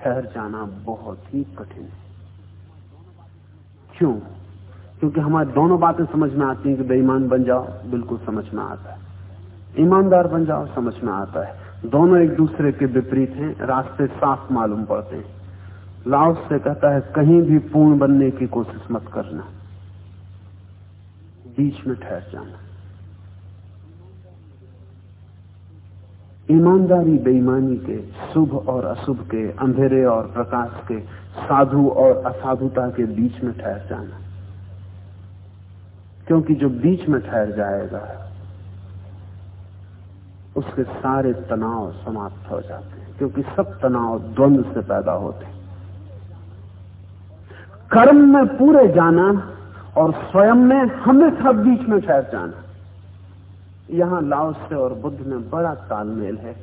ठहर जाना बहुत ही कठिन है। क्यों? क्योंकि हमारे दोनों बातें समझ में आती हैं कि बेईमान बन जाओ, बिल्कुल समझ में आता है। ईमानदार बन जाओ, समझ में आता है। दोनों एक दूसरे के विपरीत हैं, रास्ते साफ़ मालूम पड़ते हैं। लाओस से कहता है, कहीं भी पूर्ण बनने की कोशिश मत करना। बीच में ठहर जाना। ईमानदारी बेईमानी के, शुभ और अशुभ के, अंधेरे और प्रकाश के, साधु और असाधुता के बीच में ठहर जाना। क्योंकि जो बीच में ठहर जाएगा, उसके सारे तनाव समाप्त हो जाते हैं, क्योंकि सब तनाव द्वंद से पैदा होते हैं। कर्म में पूरे जाना और स्वयं में हमेशा बीच में ठहर जाना। यहाँ लाओस से और बुद्ध में बड़ा तालमेल है।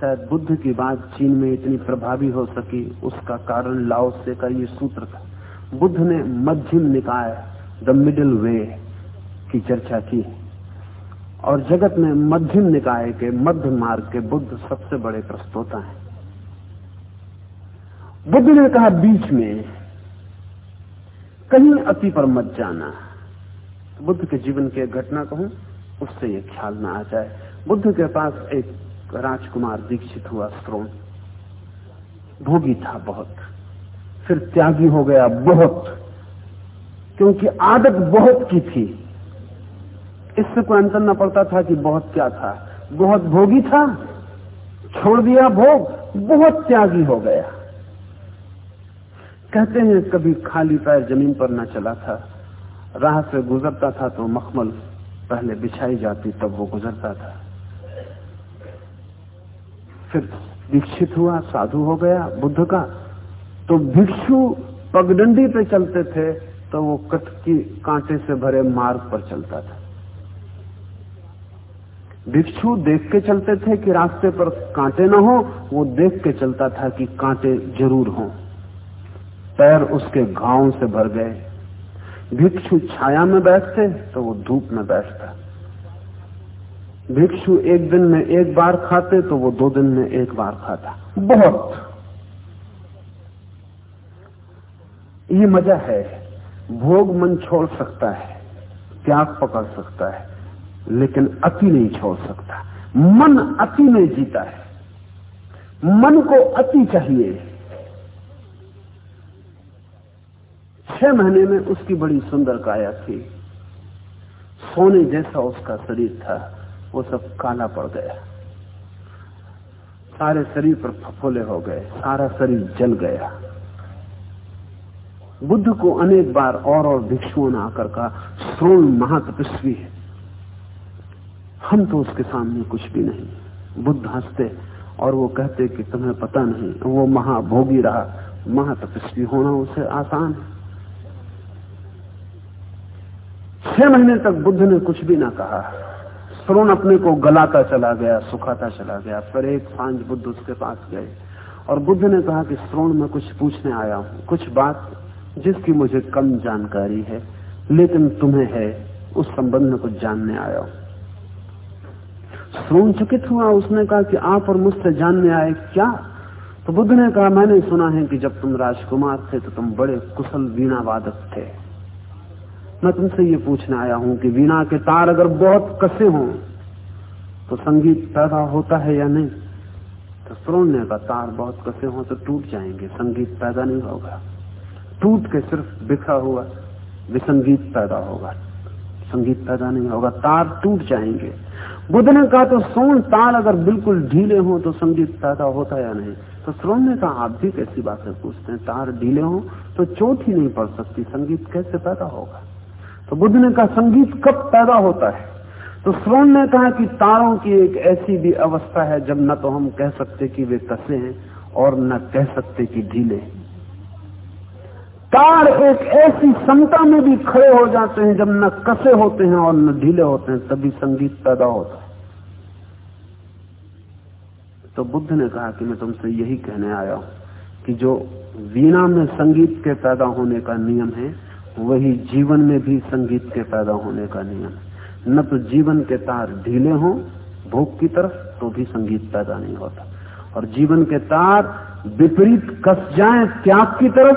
शायद बुद्ध की बात चीन में इतनी प्रभावी हो सकी, उसका कारण लाओस से का ये सूत्र था। बुद्ध ने मध्यम निकाय द मिडिल वे की चर्चा की। और जगत में मध्यम निकाय के मध्य मार्ग के बुद्ध सबसे बड़े प्रस्तोता हैं। बुद्ध ने कहा, बीच में कहीं अति पर मत जाना। बुद्ध के जीवन की घटना कहूँ उससे ये ख्याल में आ जाए। बुद्ध के पास एक राजकुमार दीक्षित हुआ श्रोण भोगी था बहुत। फिर त्यागी हो गया बहुत। क्योंकि आदत बहुत की थी। इससे कोई अंतर न पड़ता था कि बहुत क्या था। बहुत भोगी था, छोड़ दिया भोग, बहुत त्यागी हो गया। कहते हैं कभी खाली पैर ज़मीन पर न चला था। राह से गुजरता था तो मखमल पहले बिछाई जाती तब वो गुजरता था। फिर दीक्षित हुआ, साधु हो गया, बुद्ध का। तो भिक्षु पगडंडी पे चलते थे तो वो कटकी कांटे से भरे मार्ग पर चलता था। भिक्षु देख के चलते थे कि रास्ते पर कांटे ना हो, वो देख के चलता था कि कांटे ज़रूर हों। पैर उसके घावों से भर गए। भिक्षु छाया में बैठते तो वो धूप में बैठता। भिक्षु एक दिन में एक बार खाते तो वो दो दिन में एक बार खाता। बहुत। ये मज़ा है। भोग मन छोड़ सकता है, त्याग पकड़ सकता है, लेकिन अति नहीं छोड़ सकता। मन अति में जीता है। मन को अति चाहिए। छह महीने में उसकी बड़ी सुंदर काया थी। सोने जैसा उसका शरीर था, वो सब काला पड़ गया। सारे शरीर पर फफोले हो गए, सारा शरीर जल गया। बुद्ध को अनेक बार और और भिक्षुओं ने आकर कहा, श्रोण महातपस्वी है। हम तो उसके सामने कुछ भी नहीं। बुद्ध हँसते और वो कहते कि, तुम्हें पता नहीं, वो महाभोगी रहा। महातपस्वी होना उसे आसान है। छह महीने तक बुद्ध ने कुछ भी ना कहा। श्रोण अपने को गलाता चला गया, सुखाता चला गया फिर एक साँझ बुद्ध उसके पास गए। और बुद्ध ने कहा कि श्रोण में कुछ पूछने आया हूँ, कुछ बात जिसकी मुझे कम जानकारी है, लेकिन तुम्हें है, उस संबंध में कुछ जानने आया हूँ। श्रोण चकित हुआ, उसने कहा कि आप और मुझसे जानने आए क्या? तो बुद्ध ने कहा, मैंने सुना है कि जब तुम राजकुमार थे तो तुम बड़े कुशल वीणा वादक थे। मैं तुमसे ये पूछने आया हूँ कि वीणा के तार अगर बहुत कसे हों तो संगीत पैदा होता है या नहीं? तो श्रोण्य का तार बहुत कसे हों तो टूट जाएँगे, संगीत पैदा नहीं होगा। टूट के सिर्फ़ बिखरा हुआ, विसंगीत पैदा होगा। संगीत पैदा नहीं होगा, तार टूट जाएँगे। बुद्ध ने कहा तो सोन तार अगर बिल्कुल ढीले हो तो संगीत पैदा होता या नहीं? तो श्रोण ने कहा आप भी कैसी बातें पूछते हैं? तार ढीले हो तो चोट ही नहीं पड़ सकती, संगीत कैसे पैदा होगा? तो बुद्ध ने कहा, संगीत कब पैदा होता है? तो श्रोण ने कहा कि तारों की एक ऐसी भी अवस्था है, जब न तो हम कह सकते कि वे कसे हैं और न कह सकते कि ढीले तार एक ऐसी समता में भी खड़े हो जाते हैं, जब न कसे होते हैं और न ढीले होते हैं, तभी संगीत पैदा होता है। तो बुद्ध ने कहा कि मैं तुमसे यही कहने आया हूँ कि जो वीणा में संगीत के पैदा होने का नियम है वही जीवन में भी संगीत के पैदा होने का नियम न तो जीवन के तार ढीले हों, भोग की तरफ़ तो भी संगीत पैदा नहीं होता। और जीवन के तार विपरीत कस जाएँ, त्याग की तरफ़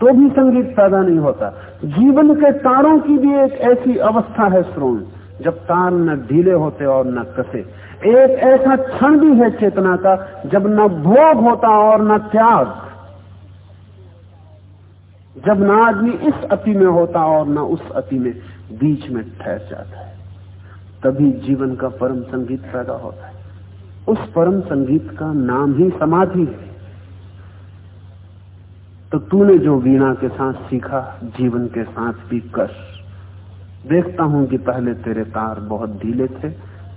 तो भी संगीत पैदा नहीं होता। जीवन के तारों की भी एक ऐसी अवस्था है श्रोण, जब तार न ढीले होते और न कसे। एक ऐसा क्षण भी है चेतना का, जब न भोग होता और न त्याग। जब ना आदमी इस अति में होता और न उस अति में बीच में ठहर जाता है, तभी जीवन का परम संगीत पैदा होता है। उस परम संगीत का नाम ही समाधि है। तो तूने जो वीणा के साथ सीखा, जीवन के साथ भी कर। देखता हूँ कि पहले तेरे तार बहुत ढीले थे,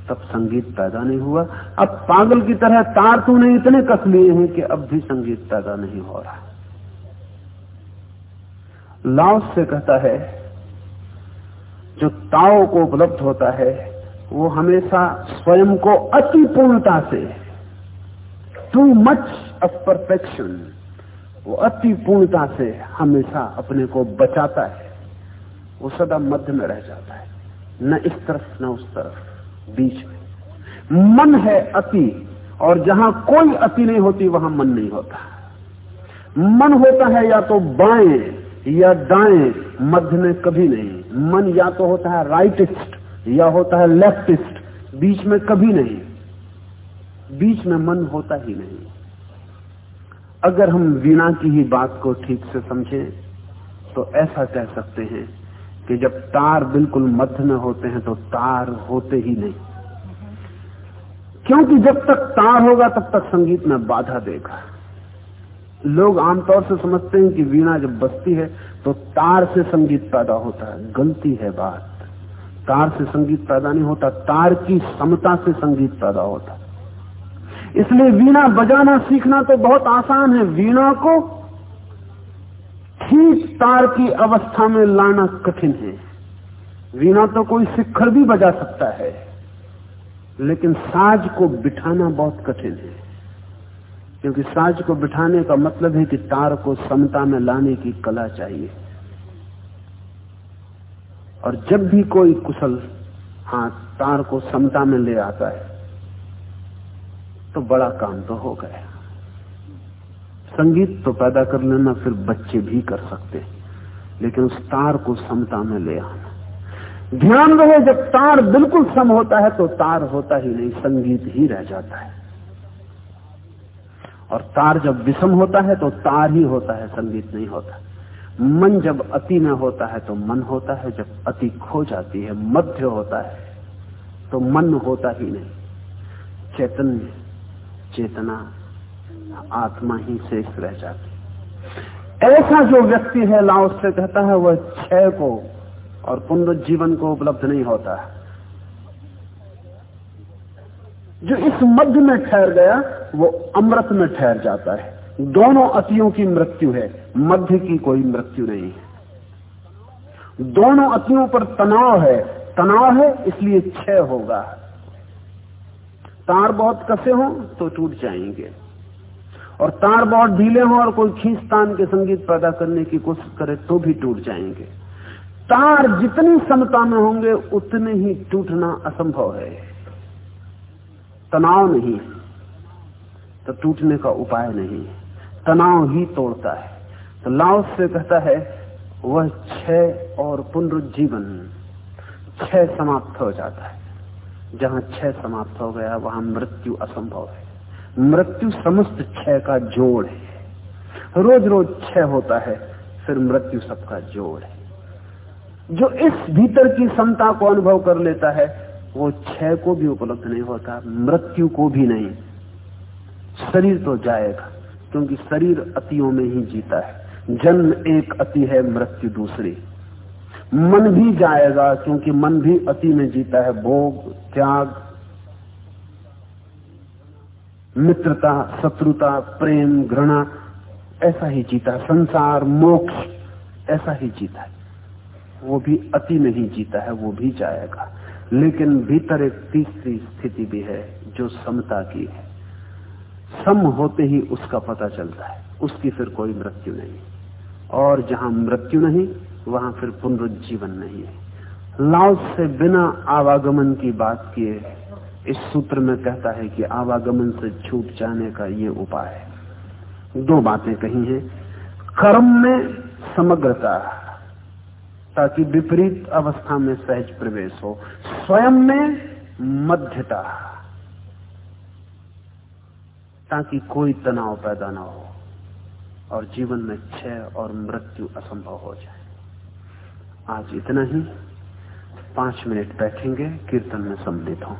तब संगीत पैदा नहीं हुआ। अब पागल की तरह तार तूने इतने कस लिए हैं कि अब भी संगीत पैदा नहीं हो रहा। लाओस से कहता है, जो ताओ को उपलब्ध होता है, वो हमेशा स्वयं को अति पूर्णता से टू मच ऑफ़ परफेक्शन वो अति पूर्णता से हमेशा अपने को बचाता है। वो सदा मध्य में रह जाता है, न इस तरफ़, न उस तरफ़, बीच में। मन है अति, और जहाँ कोई अति नहीं होती, वहाँ मन नहीं होता। मन होता है या तो बाएँ या दाएँ मध्य में कभी नहीं। मन या तो होता है राइटिस्ट या होता है लेफ्टिस्ट बीच में कभी नहीं। बीच में मन होता ही नहीं। अगर हम वीणा की ही बात को ठीक से समझें तो ऐसा कह सकते हैं कि जब तार बिल्कुल मध्य में होते हैं तो तार होते ही नहीं। क्योंकि जब तक तार होगा, तब तक संगीत में बाधा देगा। लोग आमतौर से समझते हैं कि वीणा जब बजती है तो तार से संगीत पैदा होता है। गलती है बात। तार से संगीत पैदा नहीं होता, तार की समता से संगीत पैदा होता इसलिए वीणा बजाना सीखना तो बहुत आसान है। वीणा को ठीक तार की अवस्था में लाना कठिन है। वीणा तो कोई शिखर भी बजा सकता है, लेकिन साज को बिठाना बहुत कठिन है। क्योंकि साज को बिठाने का मतलब है कि तार को समता में लाने की कला चाहिए। और जब भी कोई कुशल हाथ तार को समता में ले आता है तो बड़ा काम तो हो गया। संगीत तो पैदा कर लेना, फिर बच्चे भी कर सकते लेकिन उस तार को समता में ले आना। ध्यान रहे, जब तार बिल्कुल सम होता है तो तार होता ही नहीं, संगीत ही रह जाता है। और तार जब विषम होता है तो तार ही होता है, संगीत नहीं होता। मन जब अति में होता है तो मन होता है, जब अति खो जाती है, मध्य होता है तो मन होता ही नहीं। चैतन्य, चेतना, आत्मा ही शेष रह जाती ऐसा जो व्यक्ति है लाओस से कहता है, वह क्षय को और पुनर्जीवन को उपलब्ध नहीं होता। है जो इस मध्य में ठहर गया, वो अमृत में ठहर जाता है। दोनों अतियों की मृत्यु है, मध्य की कोई मृत्यु नहीं है। दोनों अतियों पर तनाव है। तनाव है, इसलिए क्षय होगा। तार बहुत कसे हो तो टूट जाएँगे। और तार बहुत ढीले हो और कोई खींचतान के संगीत पैदा करने की कोशिश करे तो भी टूट जाएँगे। तार जितनी समता में होंगे, उतने ही टूटना असंभव है। तनाव नहीं है तो टूटने का उपाय नहीं है। तनाव ही तोड़ता है। तो लाओस से कहता है, वह क्षय और पुनरुज्जीवन, क्षय समाप्त हो जाता है। जहाँ छह समाप्त हो गया, वहाँ मृत्यु असंभव है। मृत्यु समस्त क्षय का जोड़ है। रोज रोज क्षय होता है, फिर मृत्यु सबका जोड़ है। जो इस भीतर की समता को अनुभव कर लेता है वो क्षय को भी उपलब्ध नहीं होता, मृत्यु को भी नहीं। शरीर तो जाएगा, क्योंकि शरीर अतियों में ही जीता है। जन्म एक अति है, मृत्यु दूसरी। मन भी जाएगा, क्योंकि मन भी अति में जीता है। भोग, त्याग, मित्रता, शत्रुता, प्रेम, घृणा, ऐसा ही जीता है। संसार, मोक्ष, ऐसा ही जीता है। वो भी अति में ही जीता है, वो भी जाएगा। लेकिन भीतर एक तीसरी स्थिति भी है, जो समता की है। सम होते ही उसका पता चलता है, उसकी फिर कोई मृत्यु नहीं। और जहाँ मृत्यु नहीं, वहाँ फिर पुनरुज्जीवन नहीं है। लाओस से बिना आवागमन की बात किए, इस सूत्र में कहता है कि आवागमन से छूट जाने का ये उपाय है। दो बातें कही हैं। कर्म में समग्रता ताकि विपरीत अवस्था में सहज प्रवेश हो। स्वयं में मध्यता, ताकि कोई तनाव पैदा ना हो और जीवन में क्षय और मृत्यु असंभव हो जाए। आज इतना ही। पाँच मिनट बैठेंगे, कीर्तन में सम्मिलित हों।